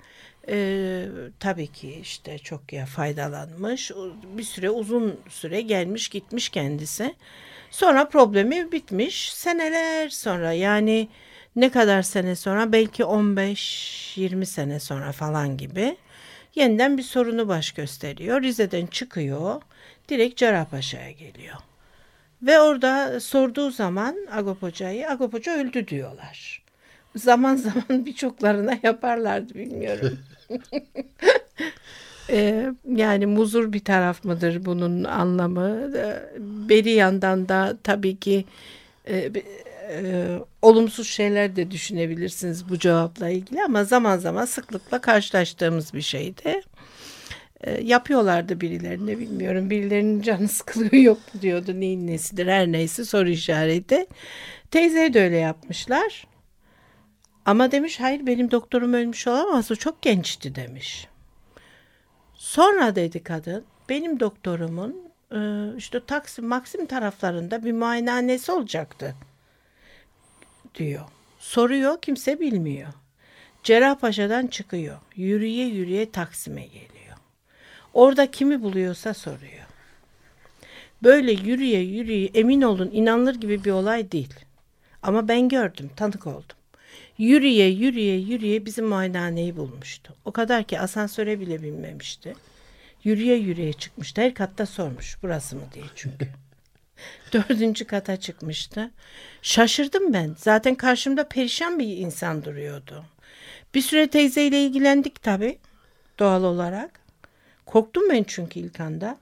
E, tabii ki işte çok ya faydalanmış. Bir süre uzun süre gelmiş gitmiş kendisi. Sonra problemi bitmiş. Seneler sonra yani ne kadar sene sonra belki 15-20 sene sonra falan gibi yeniden bir sorunu baş gösteriyor. Rize'den çıkıyor. Direkt Cerrahpaşa'ya geliyor. Ve orada sorduğu zaman Agop Hoca'yı Agop Hoca öldü diyorlar. Zaman zaman birçoklarına yaparlardı bilmiyorum. Ee, yani muzur bir taraf mıdır bunun anlamı? Ee, Beri yandan da tabii ki e, e, olumsuz şeyler de düşünebilirsiniz bu cevapla ilgili ama zaman zaman sıklıkla karşılaştığımız bir şeydi. E, yapıyorlardı birilerine bilmiyorum. Birilerinin canı sıkılıyor yok diyordu neyin nesidir her neyse soru işareti. Teyzeye de öyle yapmışlar. Ama demiş hayır benim doktorum ölmüş olamaz o çok gençti demiş. Sonra dedi kadın benim doktorumun e, işte Taksim Maksim taraflarında bir muayenehanesi olacaktı diyor. Soruyor kimse bilmiyor. Cerrahpaşa'dan çıkıyor. Yürüye yürüye Taksim'e geliyor. Orada kimi buluyorsa soruyor. Böyle yürüye yürüye emin olun inanılır gibi bir olay değil. Ama ben gördüm, tanık oldum. Yürüye yürüye yürüye bizim muayenehaneyi bulmuştu. O kadar ki asansöre bile binmemişti. Yürüye yürüye çıkmıştı. Her katta sormuş burası mı diye çünkü. Dördüncü kata çıkmıştı. Şaşırdım ben. Zaten karşımda perişan bir insan duruyordu. Bir süre teyzeyle ilgilendik tabii. Doğal olarak. Korktum ben çünkü ilk anda.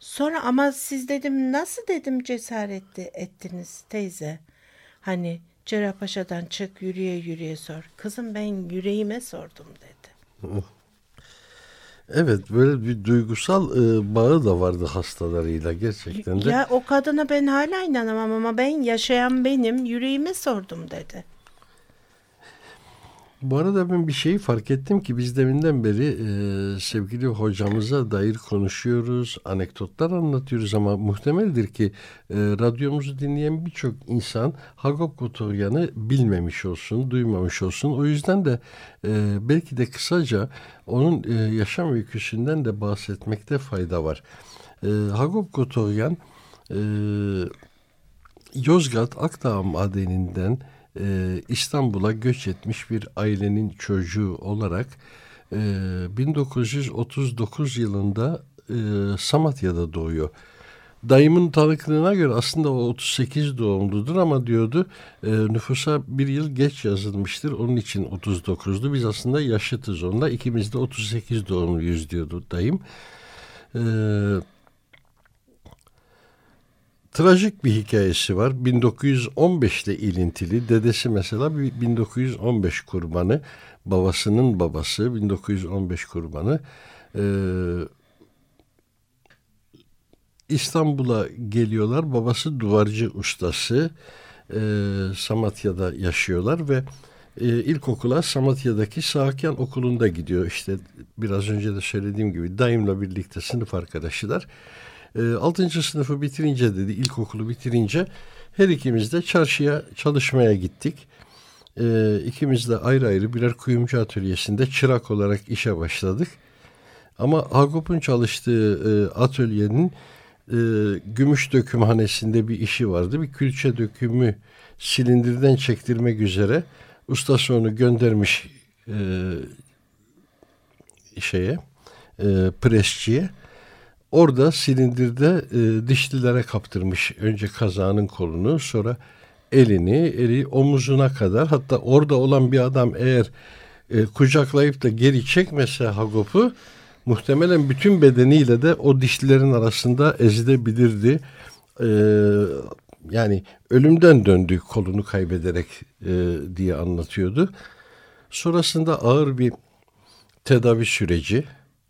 Sonra ama siz dedim nasıl dedim cesaretli ettiniz teyze. Hani Cerrahpaşa'dan çık yürüye yürüye sor. Kızım ben yüreğime sordum dedi. Evet böyle bir duygusal e, bağı da vardı hastalarıyla gerçekten de. Ya o kadına ben hala inanamam ama ben yaşayan benim yüreğime sordum dedi. Bu arada ben bir şeyi fark ettim ki biz deminden beri e, sevgili hocamıza dair konuşuyoruz, anekdotlar anlatıyoruz ama muhtemeldir ki e, radyomuzu dinleyen birçok insan Hagop Kotoryan'ı bilmemiş olsun, duymamış olsun. O yüzden de e, belki de kısaca onun e, yaşam öyküsünden de bahsetmekte fayda var. E, Hagop Kotoryan e, Yozgat Akdağ madeninden e, İstanbul'a göç etmiş bir ailenin çocuğu olarak e, 1939 yılında e, Samatya'da doğuyor. Dayımın tanıklığına göre aslında o 38 doğumludur ama diyordu e, nüfusa bir yıl geç yazılmıştır. Onun için 39'du. Biz aslında yaşıtız onunla. İkimiz de 38 doğumluyuz diyordu dayım. E, trajik bir hikayesi var. 1915 ile ilintili. Dedesi mesela bir 1915 kurbanı. Babasının babası 1915 kurbanı. Eee İstanbul'a geliyorlar. Babası duvarcı ustası. E, Samatya'da yaşıyorlar ve e, ilkokula Samatya'daki Sağkyan Okulu'nda gidiyor. İşte biraz önce de söylediğim gibi dayımla birlikte sınıf arkadaşılar. E, 6. sınıfı bitirince dedi ilkokulu bitirince her ikimiz de çarşıya çalışmaya gittik. E, ikimiz de ayrı ayrı birer kuyumcu atölyesinde çırak olarak işe başladık. Ama Hagop'un çalıştığı e, atölyenin e, gümüş dökümhanesinde bir işi vardı. Bir külçe dökümü silindirden çektirmek üzere ustası onu göndermiş e, şeye e, presçiye. Orada silindirde e, dişlilere kaptırmış önce kazağının kolunu sonra elini eli omuzuna kadar hatta orada olan bir adam eğer e, kucaklayıp da geri çekmese Hagop'u muhtemelen bütün bedeniyle de o dişlilerin arasında ezilebilirdi. Ee, yani ölümden döndü kolunu kaybederek e, diye anlatıyordu. Sonrasında ağır bir tedavi süreci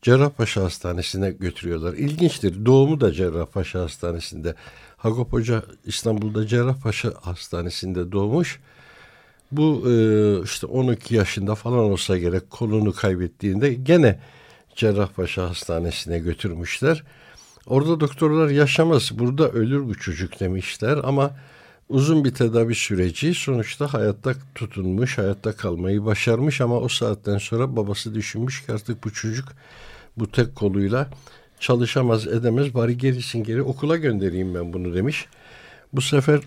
Cerrahpaşa Hastanesi'ne götürüyorlar. İlginçtir. Doğumu da Cerrahpaşa Hastanesi'nde. Hagop Hoca İstanbul'da Cerrahpaşa Hastanesi'nde doğmuş. Bu e, işte 12 yaşında falan olsa gerek kolunu kaybettiğinde gene Cerrahpaşa Hastanesi'ne götürmüşler. Orada doktorlar yaşamaz burada ölür bu çocuk demişler ama uzun bir tedavi süreci sonuçta hayatta tutunmuş, hayatta kalmayı başarmış ama o saatten sonra babası düşünmüş ki artık bu çocuk bu tek koluyla çalışamaz edemez bari gerisin geri okula göndereyim ben bunu demiş. Bu sefer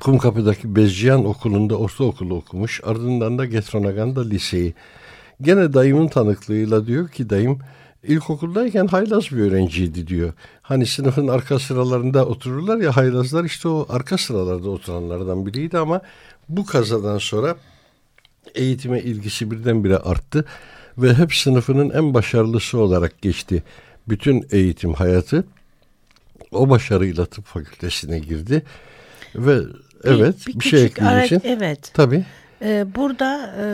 Kumkapı'daki Bezciyan Okulu'nda ortaokulu okumuş. Ardından da Getronaganda Liseyi Gene dayımın tanıklığıyla diyor ki dayım ilkokuldayken haylaz bir öğrenciydi diyor. Hani sınıfın arka sıralarında otururlar ya haylazlar işte o arka sıralarda oturanlardan biriydi ama bu kazadan sonra eğitime ilgisi birdenbire arttı ve hep sınıfının en başarılısı olarak geçti bütün eğitim hayatı. O başarıyla tıp fakültesine girdi ve evet bir, bir, bir şey ekleyeceksin. Evet. Tabii. Ee, burada e,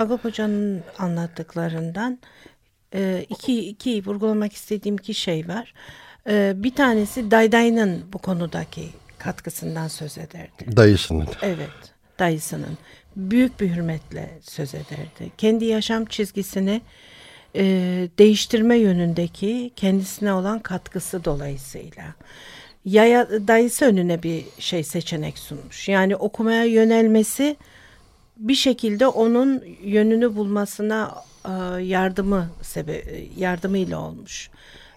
Agop Hoca'nın anlattıklarından e, iki, iki vurgulamak istediğim iki şey var. E, bir tanesi Dayday'ın bu konudaki katkısından söz ederdi. Dayısının. Evet, dayısının. Büyük bir hürmetle söz ederdi. Kendi yaşam çizgisini e, değiştirme yönündeki kendisine olan katkısı dolayısıyla. Yaya, dayısı önüne bir şey seçenek sunmuş. Yani okumaya yönelmesi bir şekilde onun yönünü bulmasına e, yardımı sebe yardımıyla olmuş.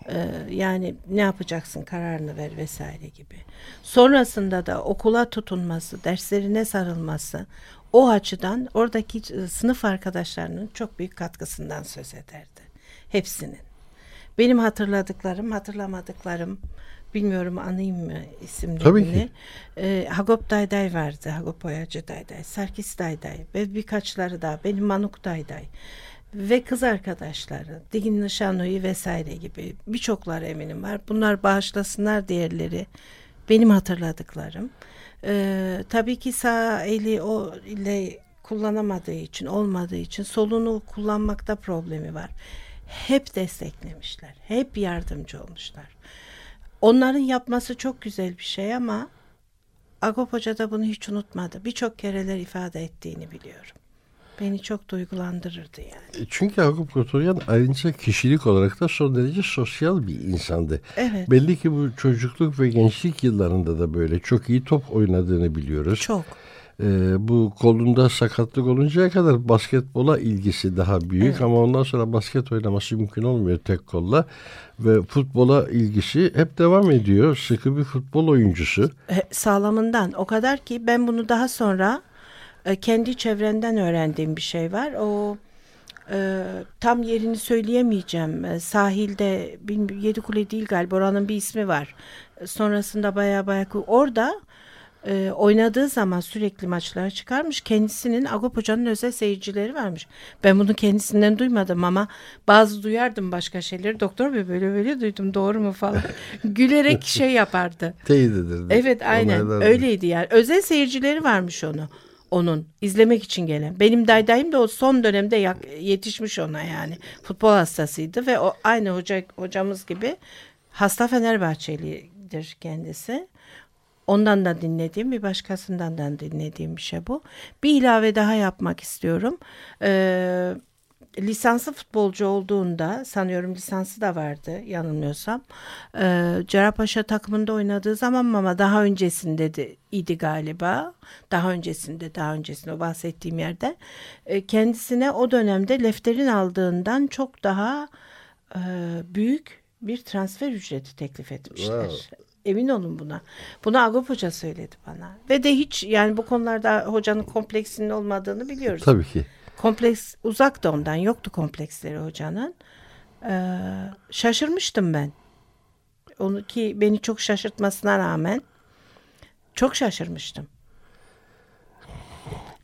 E, yani ne yapacaksın kararını ver vesaire gibi. Sonrasında da okula tutunması, derslerine sarılması o açıdan oradaki e, sınıf arkadaşlarının çok büyük katkısından söz ederdi. Hepsinin. Benim hatırladıklarım, hatırlamadıklarım bilmiyorum anayım mı isimlerini. Tabii ki. E, Hagop Dayday vardı. Hagop Boyacı Dayday, Sarkis Dayday ve birkaçları daha. Benim Manuk Dayday ve kız arkadaşları, Digin Nişanoyu vesaire gibi birçoklar eminim var. Bunlar bağışlasınlar diğerleri. Benim hatırladıklarım. Ee, tabii ki sağ eli o ile kullanamadığı için, olmadığı için solunu kullanmakta problemi var. Hep desteklemişler, hep yardımcı olmuşlar. Onların yapması çok güzel bir şey ama Agop Hoca da bunu hiç unutmadı. Birçok kereler ifade ettiğini biliyorum. Beni çok duygulandırırdı yani. E, çünkü Agop Kotoryan ayrıca kişilik olarak da son derece sosyal bir insandı. Evet. Belli ki bu çocukluk ve gençlik yıllarında da böyle çok iyi top oynadığını biliyoruz. Çok e, bu kolunda sakatlık oluncaya kadar basketbola ilgisi daha büyük evet. ama ondan sonra basket oynaması mümkün olmuyor tek kolla ve futbola ilgisi hep devam ediyor. Sıkı bir futbol oyuncusu. E, sağlamından o kadar ki ben bunu daha sonra kendi çevrenden öğrendiğim bir şey var. O e, tam yerini söyleyemeyeceğim. E, sahilde bilmiyorum, Yedikule değil galiba oranın bir ismi var. E, sonrasında baya baya orada e, oynadığı zaman sürekli maçlara çıkarmış. Kendisinin Agop Hoca'nın özel seyircileri varmış. Ben bunu kendisinden duymadım ama bazı duyardım başka şeyleri. Doktor bey böyle böyle duydum doğru mu falan. Gülerek şey yapardı. Teyit ederdi. Evet aynen Onaylardı. öyleydi yani. Özel seyircileri varmış onu. Onun izlemek için gelen. Benim daydayım da o son dönemde yak- yetişmiş ona yani. Futbol hastasıydı ve o aynı hoca hocamız gibi hasta Fenerbahçelidir kendisi. Ondan da dinlediğim bir başkasından da dinlediğim bir şey bu. Bir ilave daha yapmak istiyorum. Ee, lisanslı futbolcu olduğunda sanıyorum lisansı da vardı yanılmıyorsam. Ee, Cerrahpaşa takımında oynadığı zaman ama daha öncesinde de idi galiba. Daha öncesinde daha öncesinde o bahsettiğim yerde. Ee, kendisine o dönemde Lefter'in aldığından çok daha e, büyük bir transfer ücreti teklif etmişler. Wow. Emin olun buna. Bunu Agop Hoca söyledi bana. Ve de hiç yani bu konularda hocanın kompleksinin olmadığını biliyoruz. Tabii ki. Kompleks uzak da ondan yoktu kompleksleri hocanın. Ee, şaşırmıştım ben. Onu ki beni çok şaşırtmasına rağmen çok şaşırmıştım.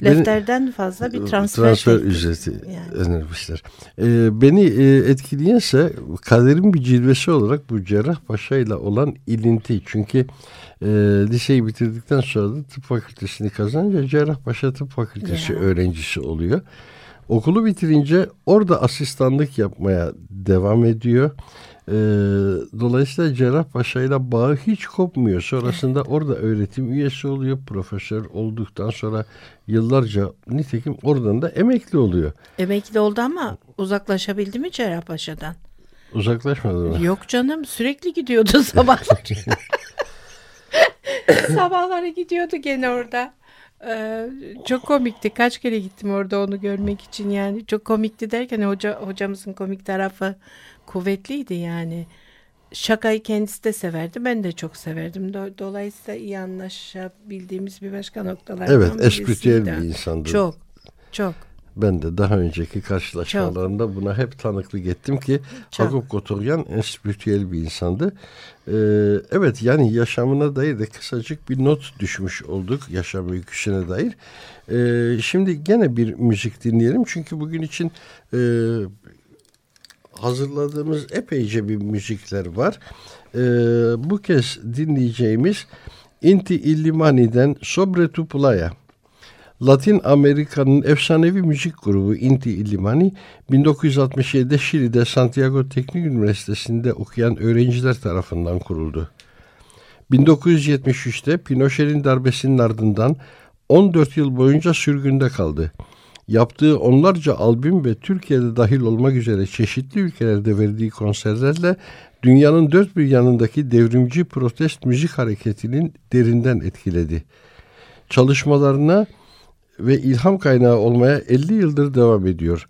Lefterden fazla bir transfer, transfer teklifi. ücreti Yani. önermişler. Ee, beni e, etkileyense kaderin bir cilvesi olarak bu Cerrahpaşa ile olan ilinti. Çünkü e, liseyi bitirdikten sonra da tıp fakültesini kazanınca Cerrahpaşa Tıp Fakültesi Ya. öğrencisi oluyor. Okulu bitirince orada asistanlık yapmaya devam ediyor. Ee, dolayısıyla Cerrahpaşa ile bağı hiç kopmuyor. Sonrasında orada öğretim üyesi oluyor. Profesör olduktan sonra yıllarca nitekim oradan da emekli oluyor. Emekli oldu ama uzaklaşabildi mi Cerrahpaşa'dan? Uzaklaşmadı mı? Yok canım sürekli gidiyordu sabahları. Sabahları gidiyordu gene orada. Ee, çok komikti. Kaç kere gittim orada onu görmek için yani. Çok komikti derken hoca hocamızın komik tarafı kuvvetliydi yani. Şakayı kendisi de severdi. Ben de çok severdim. Do- Dolayısıyla iyi anlaşabildiğimiz bir başka noktalardan Evet, espritüel bir insandı. Çok, çok. Ben de daha önceki karşılaşmalarımda buna hep tanıklık ettim ki Çok. Hagop Kotoryan enspiritüel bir insandı. Ee, evet yani yaşamına dair de kısacık bir not düşmüş olduk yaşam öyküsüne dair. Ee, şimdi gene bir müzik dinleyelim çünkü bugün için e, hazırladığımız epeyce bir müzikler var. Ee, bu kez dinleyeceğimiz Inti Illimani'den Sobre tu Playa. Latin Amerika'nın efsanevi müzik grubu Inti Illimani 1967'de Şili'de Santiago Teknik Üniversitesi'nde okuyan öğrenciler tarafından kuruldu. 1973'te Pinochet'in darbesinin ardından 14 yıl boyunca sürgünde kaldı. Yaptığı onlarca albüm ve Türkiye'de dahil olmak üzere çeşitli ülkelerde verdiği konserlerle dünyanın dört bir yanındaki devrimci protest müzik hareketinin derinden etkiledi. Çalışmalarına ve ilham kaynağı olmaya 50 yıldır devam ediyor.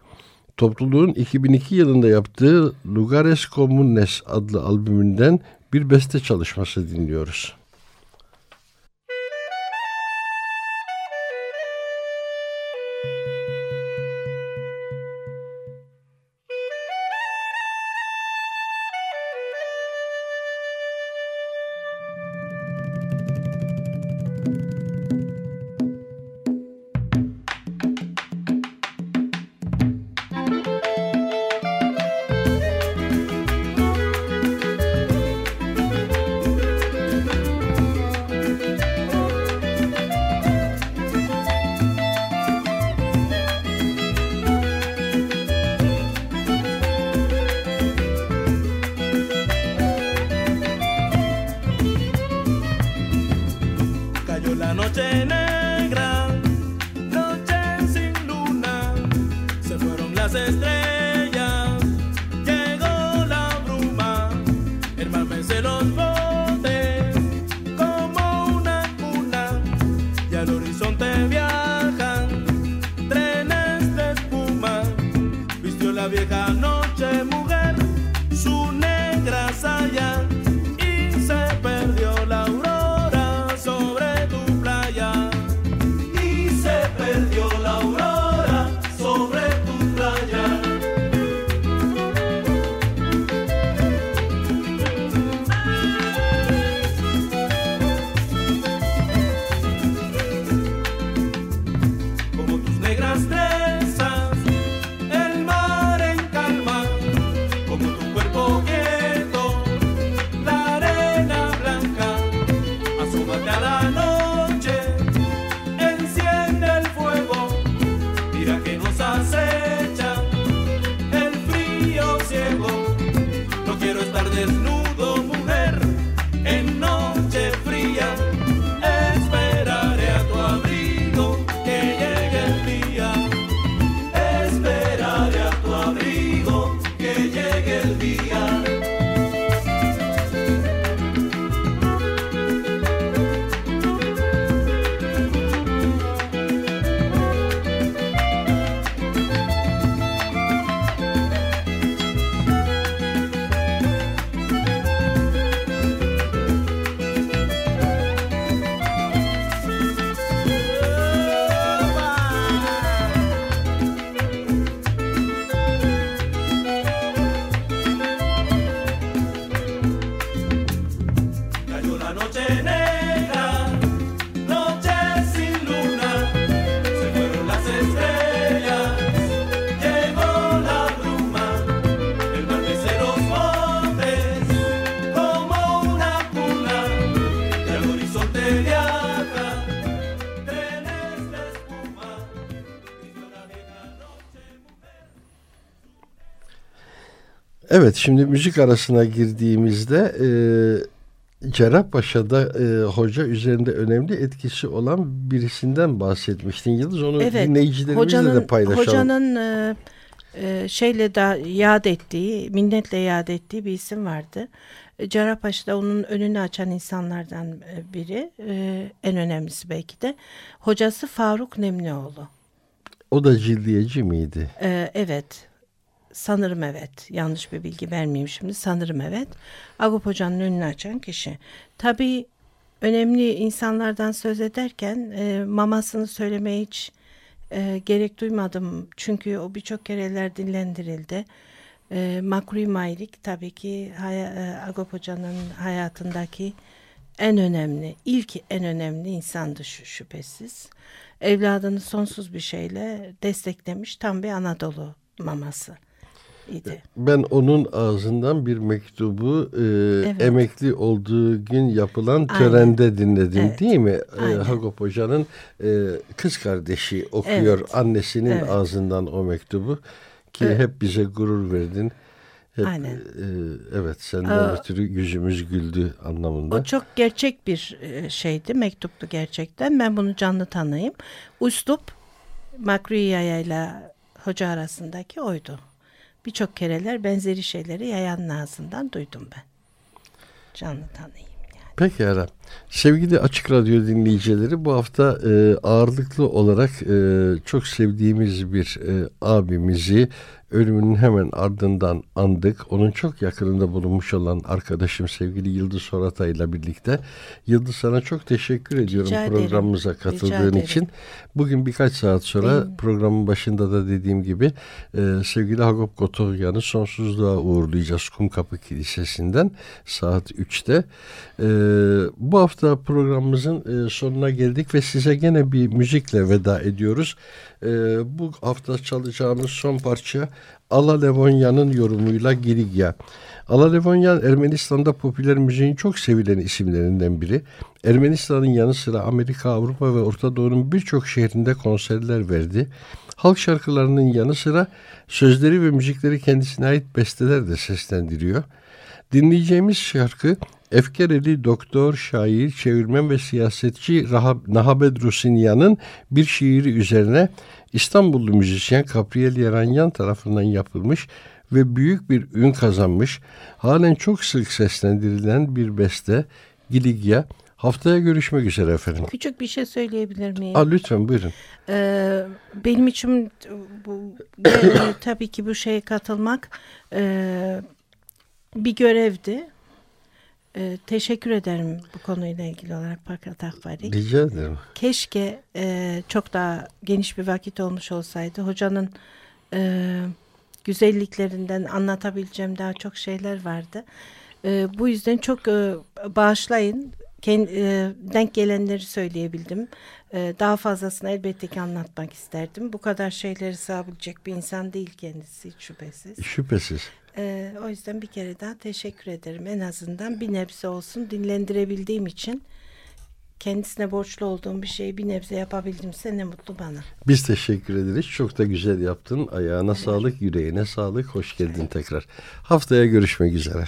Topluluğun 2002 yılında yaptığı Lugares Comunes adlı albümünden bir beste çalışması dinliyoruz. Evet şimdi müzik arasına girdiğimizde e, Cerrahpaşa'da e, hoca üzerinde önemli etkisi olan birisinden bahsetmiştin Yıldız. Onu Evet, dinleyicilerimizle hocanın, de paylaşalım. Hocanın e, e, şeyle da yad ettiği, minnetle yad ettiği bir isim vardı. E, Cerrahpaşa'da onun önünü açan insanlardan e, biri, e, en önemlisi belki de. Hocası Faruk Nemlioğlu. O da cildiyeci miydi? E, evet, sanırım evet. Yanlış bir bilgi vermeyeyim şimdi. Sanırım evet. Agop Hoca'nın önünü açan kişi. Tabii önemli insanlardan söz ederken e, mamasını söylemeye hiç e, gerek duymadım. Çünkü o birçok kereler dinlendirildi. E, Makruy Mayrik tabii ki haya, e, Agop Hoca'nın hayatındaki en önemli, ilk en önemli insandı şu şüphesiz. Evladını sonsuz bir şeyle desteklemiş tam bir Anadolu maması idi. Ben onun ağzından bir mektubu e, emekli olduğu gün yapılan Aynen. törende dinledim Evet. değil mi? E, Aynen. Hagop Hoca'nın e, kız kardeşi okuyor Evet. annesinin Evet. ağzından o mektubu ki Evet. hep bize gurur verdin. Hep, Aynen. e, evet senden Aa, ötürü yüzümüz güldü anlamında. O çok gerçek bir e, şeydi, mektuptu gerçekten. Ben bunu canlı tanıyayım. Üslup Makriyaya ile hoca arasındaki oydu. Birçok kereler benzeri şeyleri yayanın ağzından duydum ben. Canlı tanıyayım. Peki Eren. Sevgili Açık Radyo dinleyicileri bu hafta e, ağırlıklı olarak e, çok sevdiğimiz bir e, abimizi ölümünün hemen ardından andık. Onun çok yakınında bulunmuş olan arkadaşım sevgili Yıldız Sorata ile birlikte. Yıldız sana çok teşekkür ediyorum ederim. programımıza Rica katıldığın ederim. için. Bugün birkaç saat sonra Benim- programın başında da dediğim gibi e, sevgili Hagop Gotoryan'ı sonsuzluğa uğurlayacağız Kumkapı Kilisesi'nden saat 3'te. E, bu hafta programımızın e, sonuna geldik ve size gene bir müzikle veda ediyoruz. E, bu hafta çalacağımız son parça Ala Levonya'nın yorumuyla Girigya. Ala Levonyan Ermenistan'da popüler müziğin çok sevilen isimlerinden biri. Ermenistan'ın yanı sıra Amerika, Avrupa ve Orta Doğu'nun birçok şehrinde konserler verdi. Halk şarkılarının yanı sıra sözleri ve müzikleri kendisine ait besteler de seslendiriyor. Dinleyeceğimiz şarkı Efkereli doktor, şair, çevirmen ve siyasetçi Rahab, Nahabed Rusinyan'ın bir şiiri üzerine İstanbullu müzisyen Gabriel Yaranyan tarafından yapılmış ve büyük bir ün kazanmış, halen çok sık seslendirilen bir beste Giligya. Haftaya görüşmek üzere efendim. Küçük bir şey söyleyebilir miyim? Aa, lütfen buyurun. Ee, benim için bu tabii ki bu şeye katılmak e, bir görevdi. E, teşekkür ederim bu konuyla ilgili olarak Pakrat Akbari. Rica ederim. Keşke e, çok daha geniş bir vakit olmuş olsaydı. Hocanın e, güzelliklerinden anlatabileceğim daha çok şeyler vardı. E, bu yüzden çok e, bağışlayın. Ken, e, denk gelenleri söyleyebildim. E, daha fazlasını elbette ki anlatmak isterdim. Bu kadar şeyleri sığabilecek bir insan değil kendisi hiç şüphesiz. Şüphesiz. E, o yüzden bir kere daha teşekkür ederim. En azından bir nebze olsun dinlendirebildiğim için kendisine borçlu olduğum bir şeyi bir nebze yapabildimse ne mutlu bana. Biz teşekkür ederiz. Çok da güzel yaptın. Ayağına sağlık, yüreğine sağlık. Hoş geldin tekrar. Haftaya görüşmek üzere.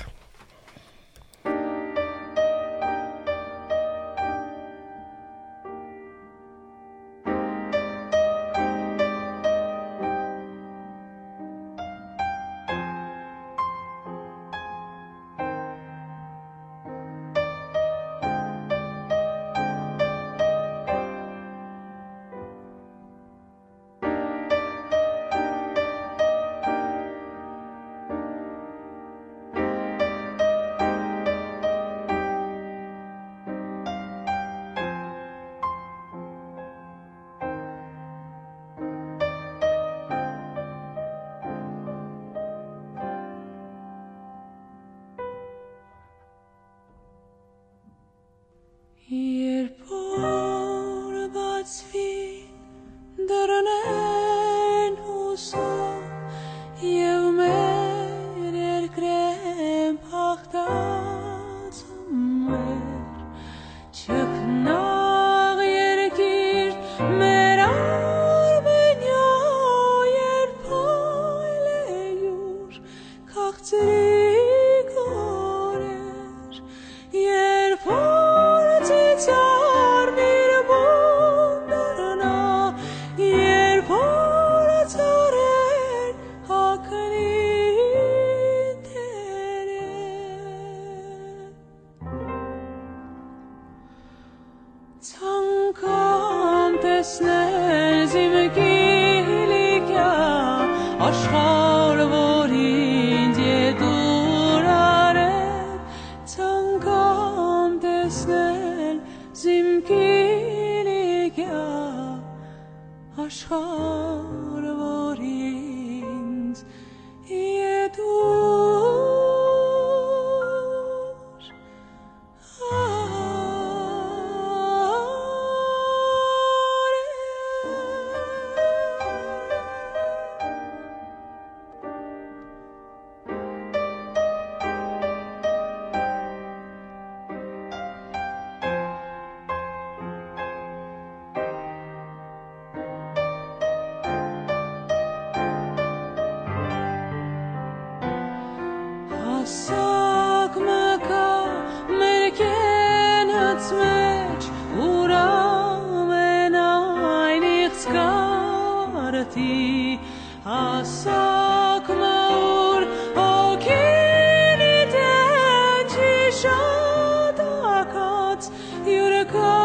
you to come.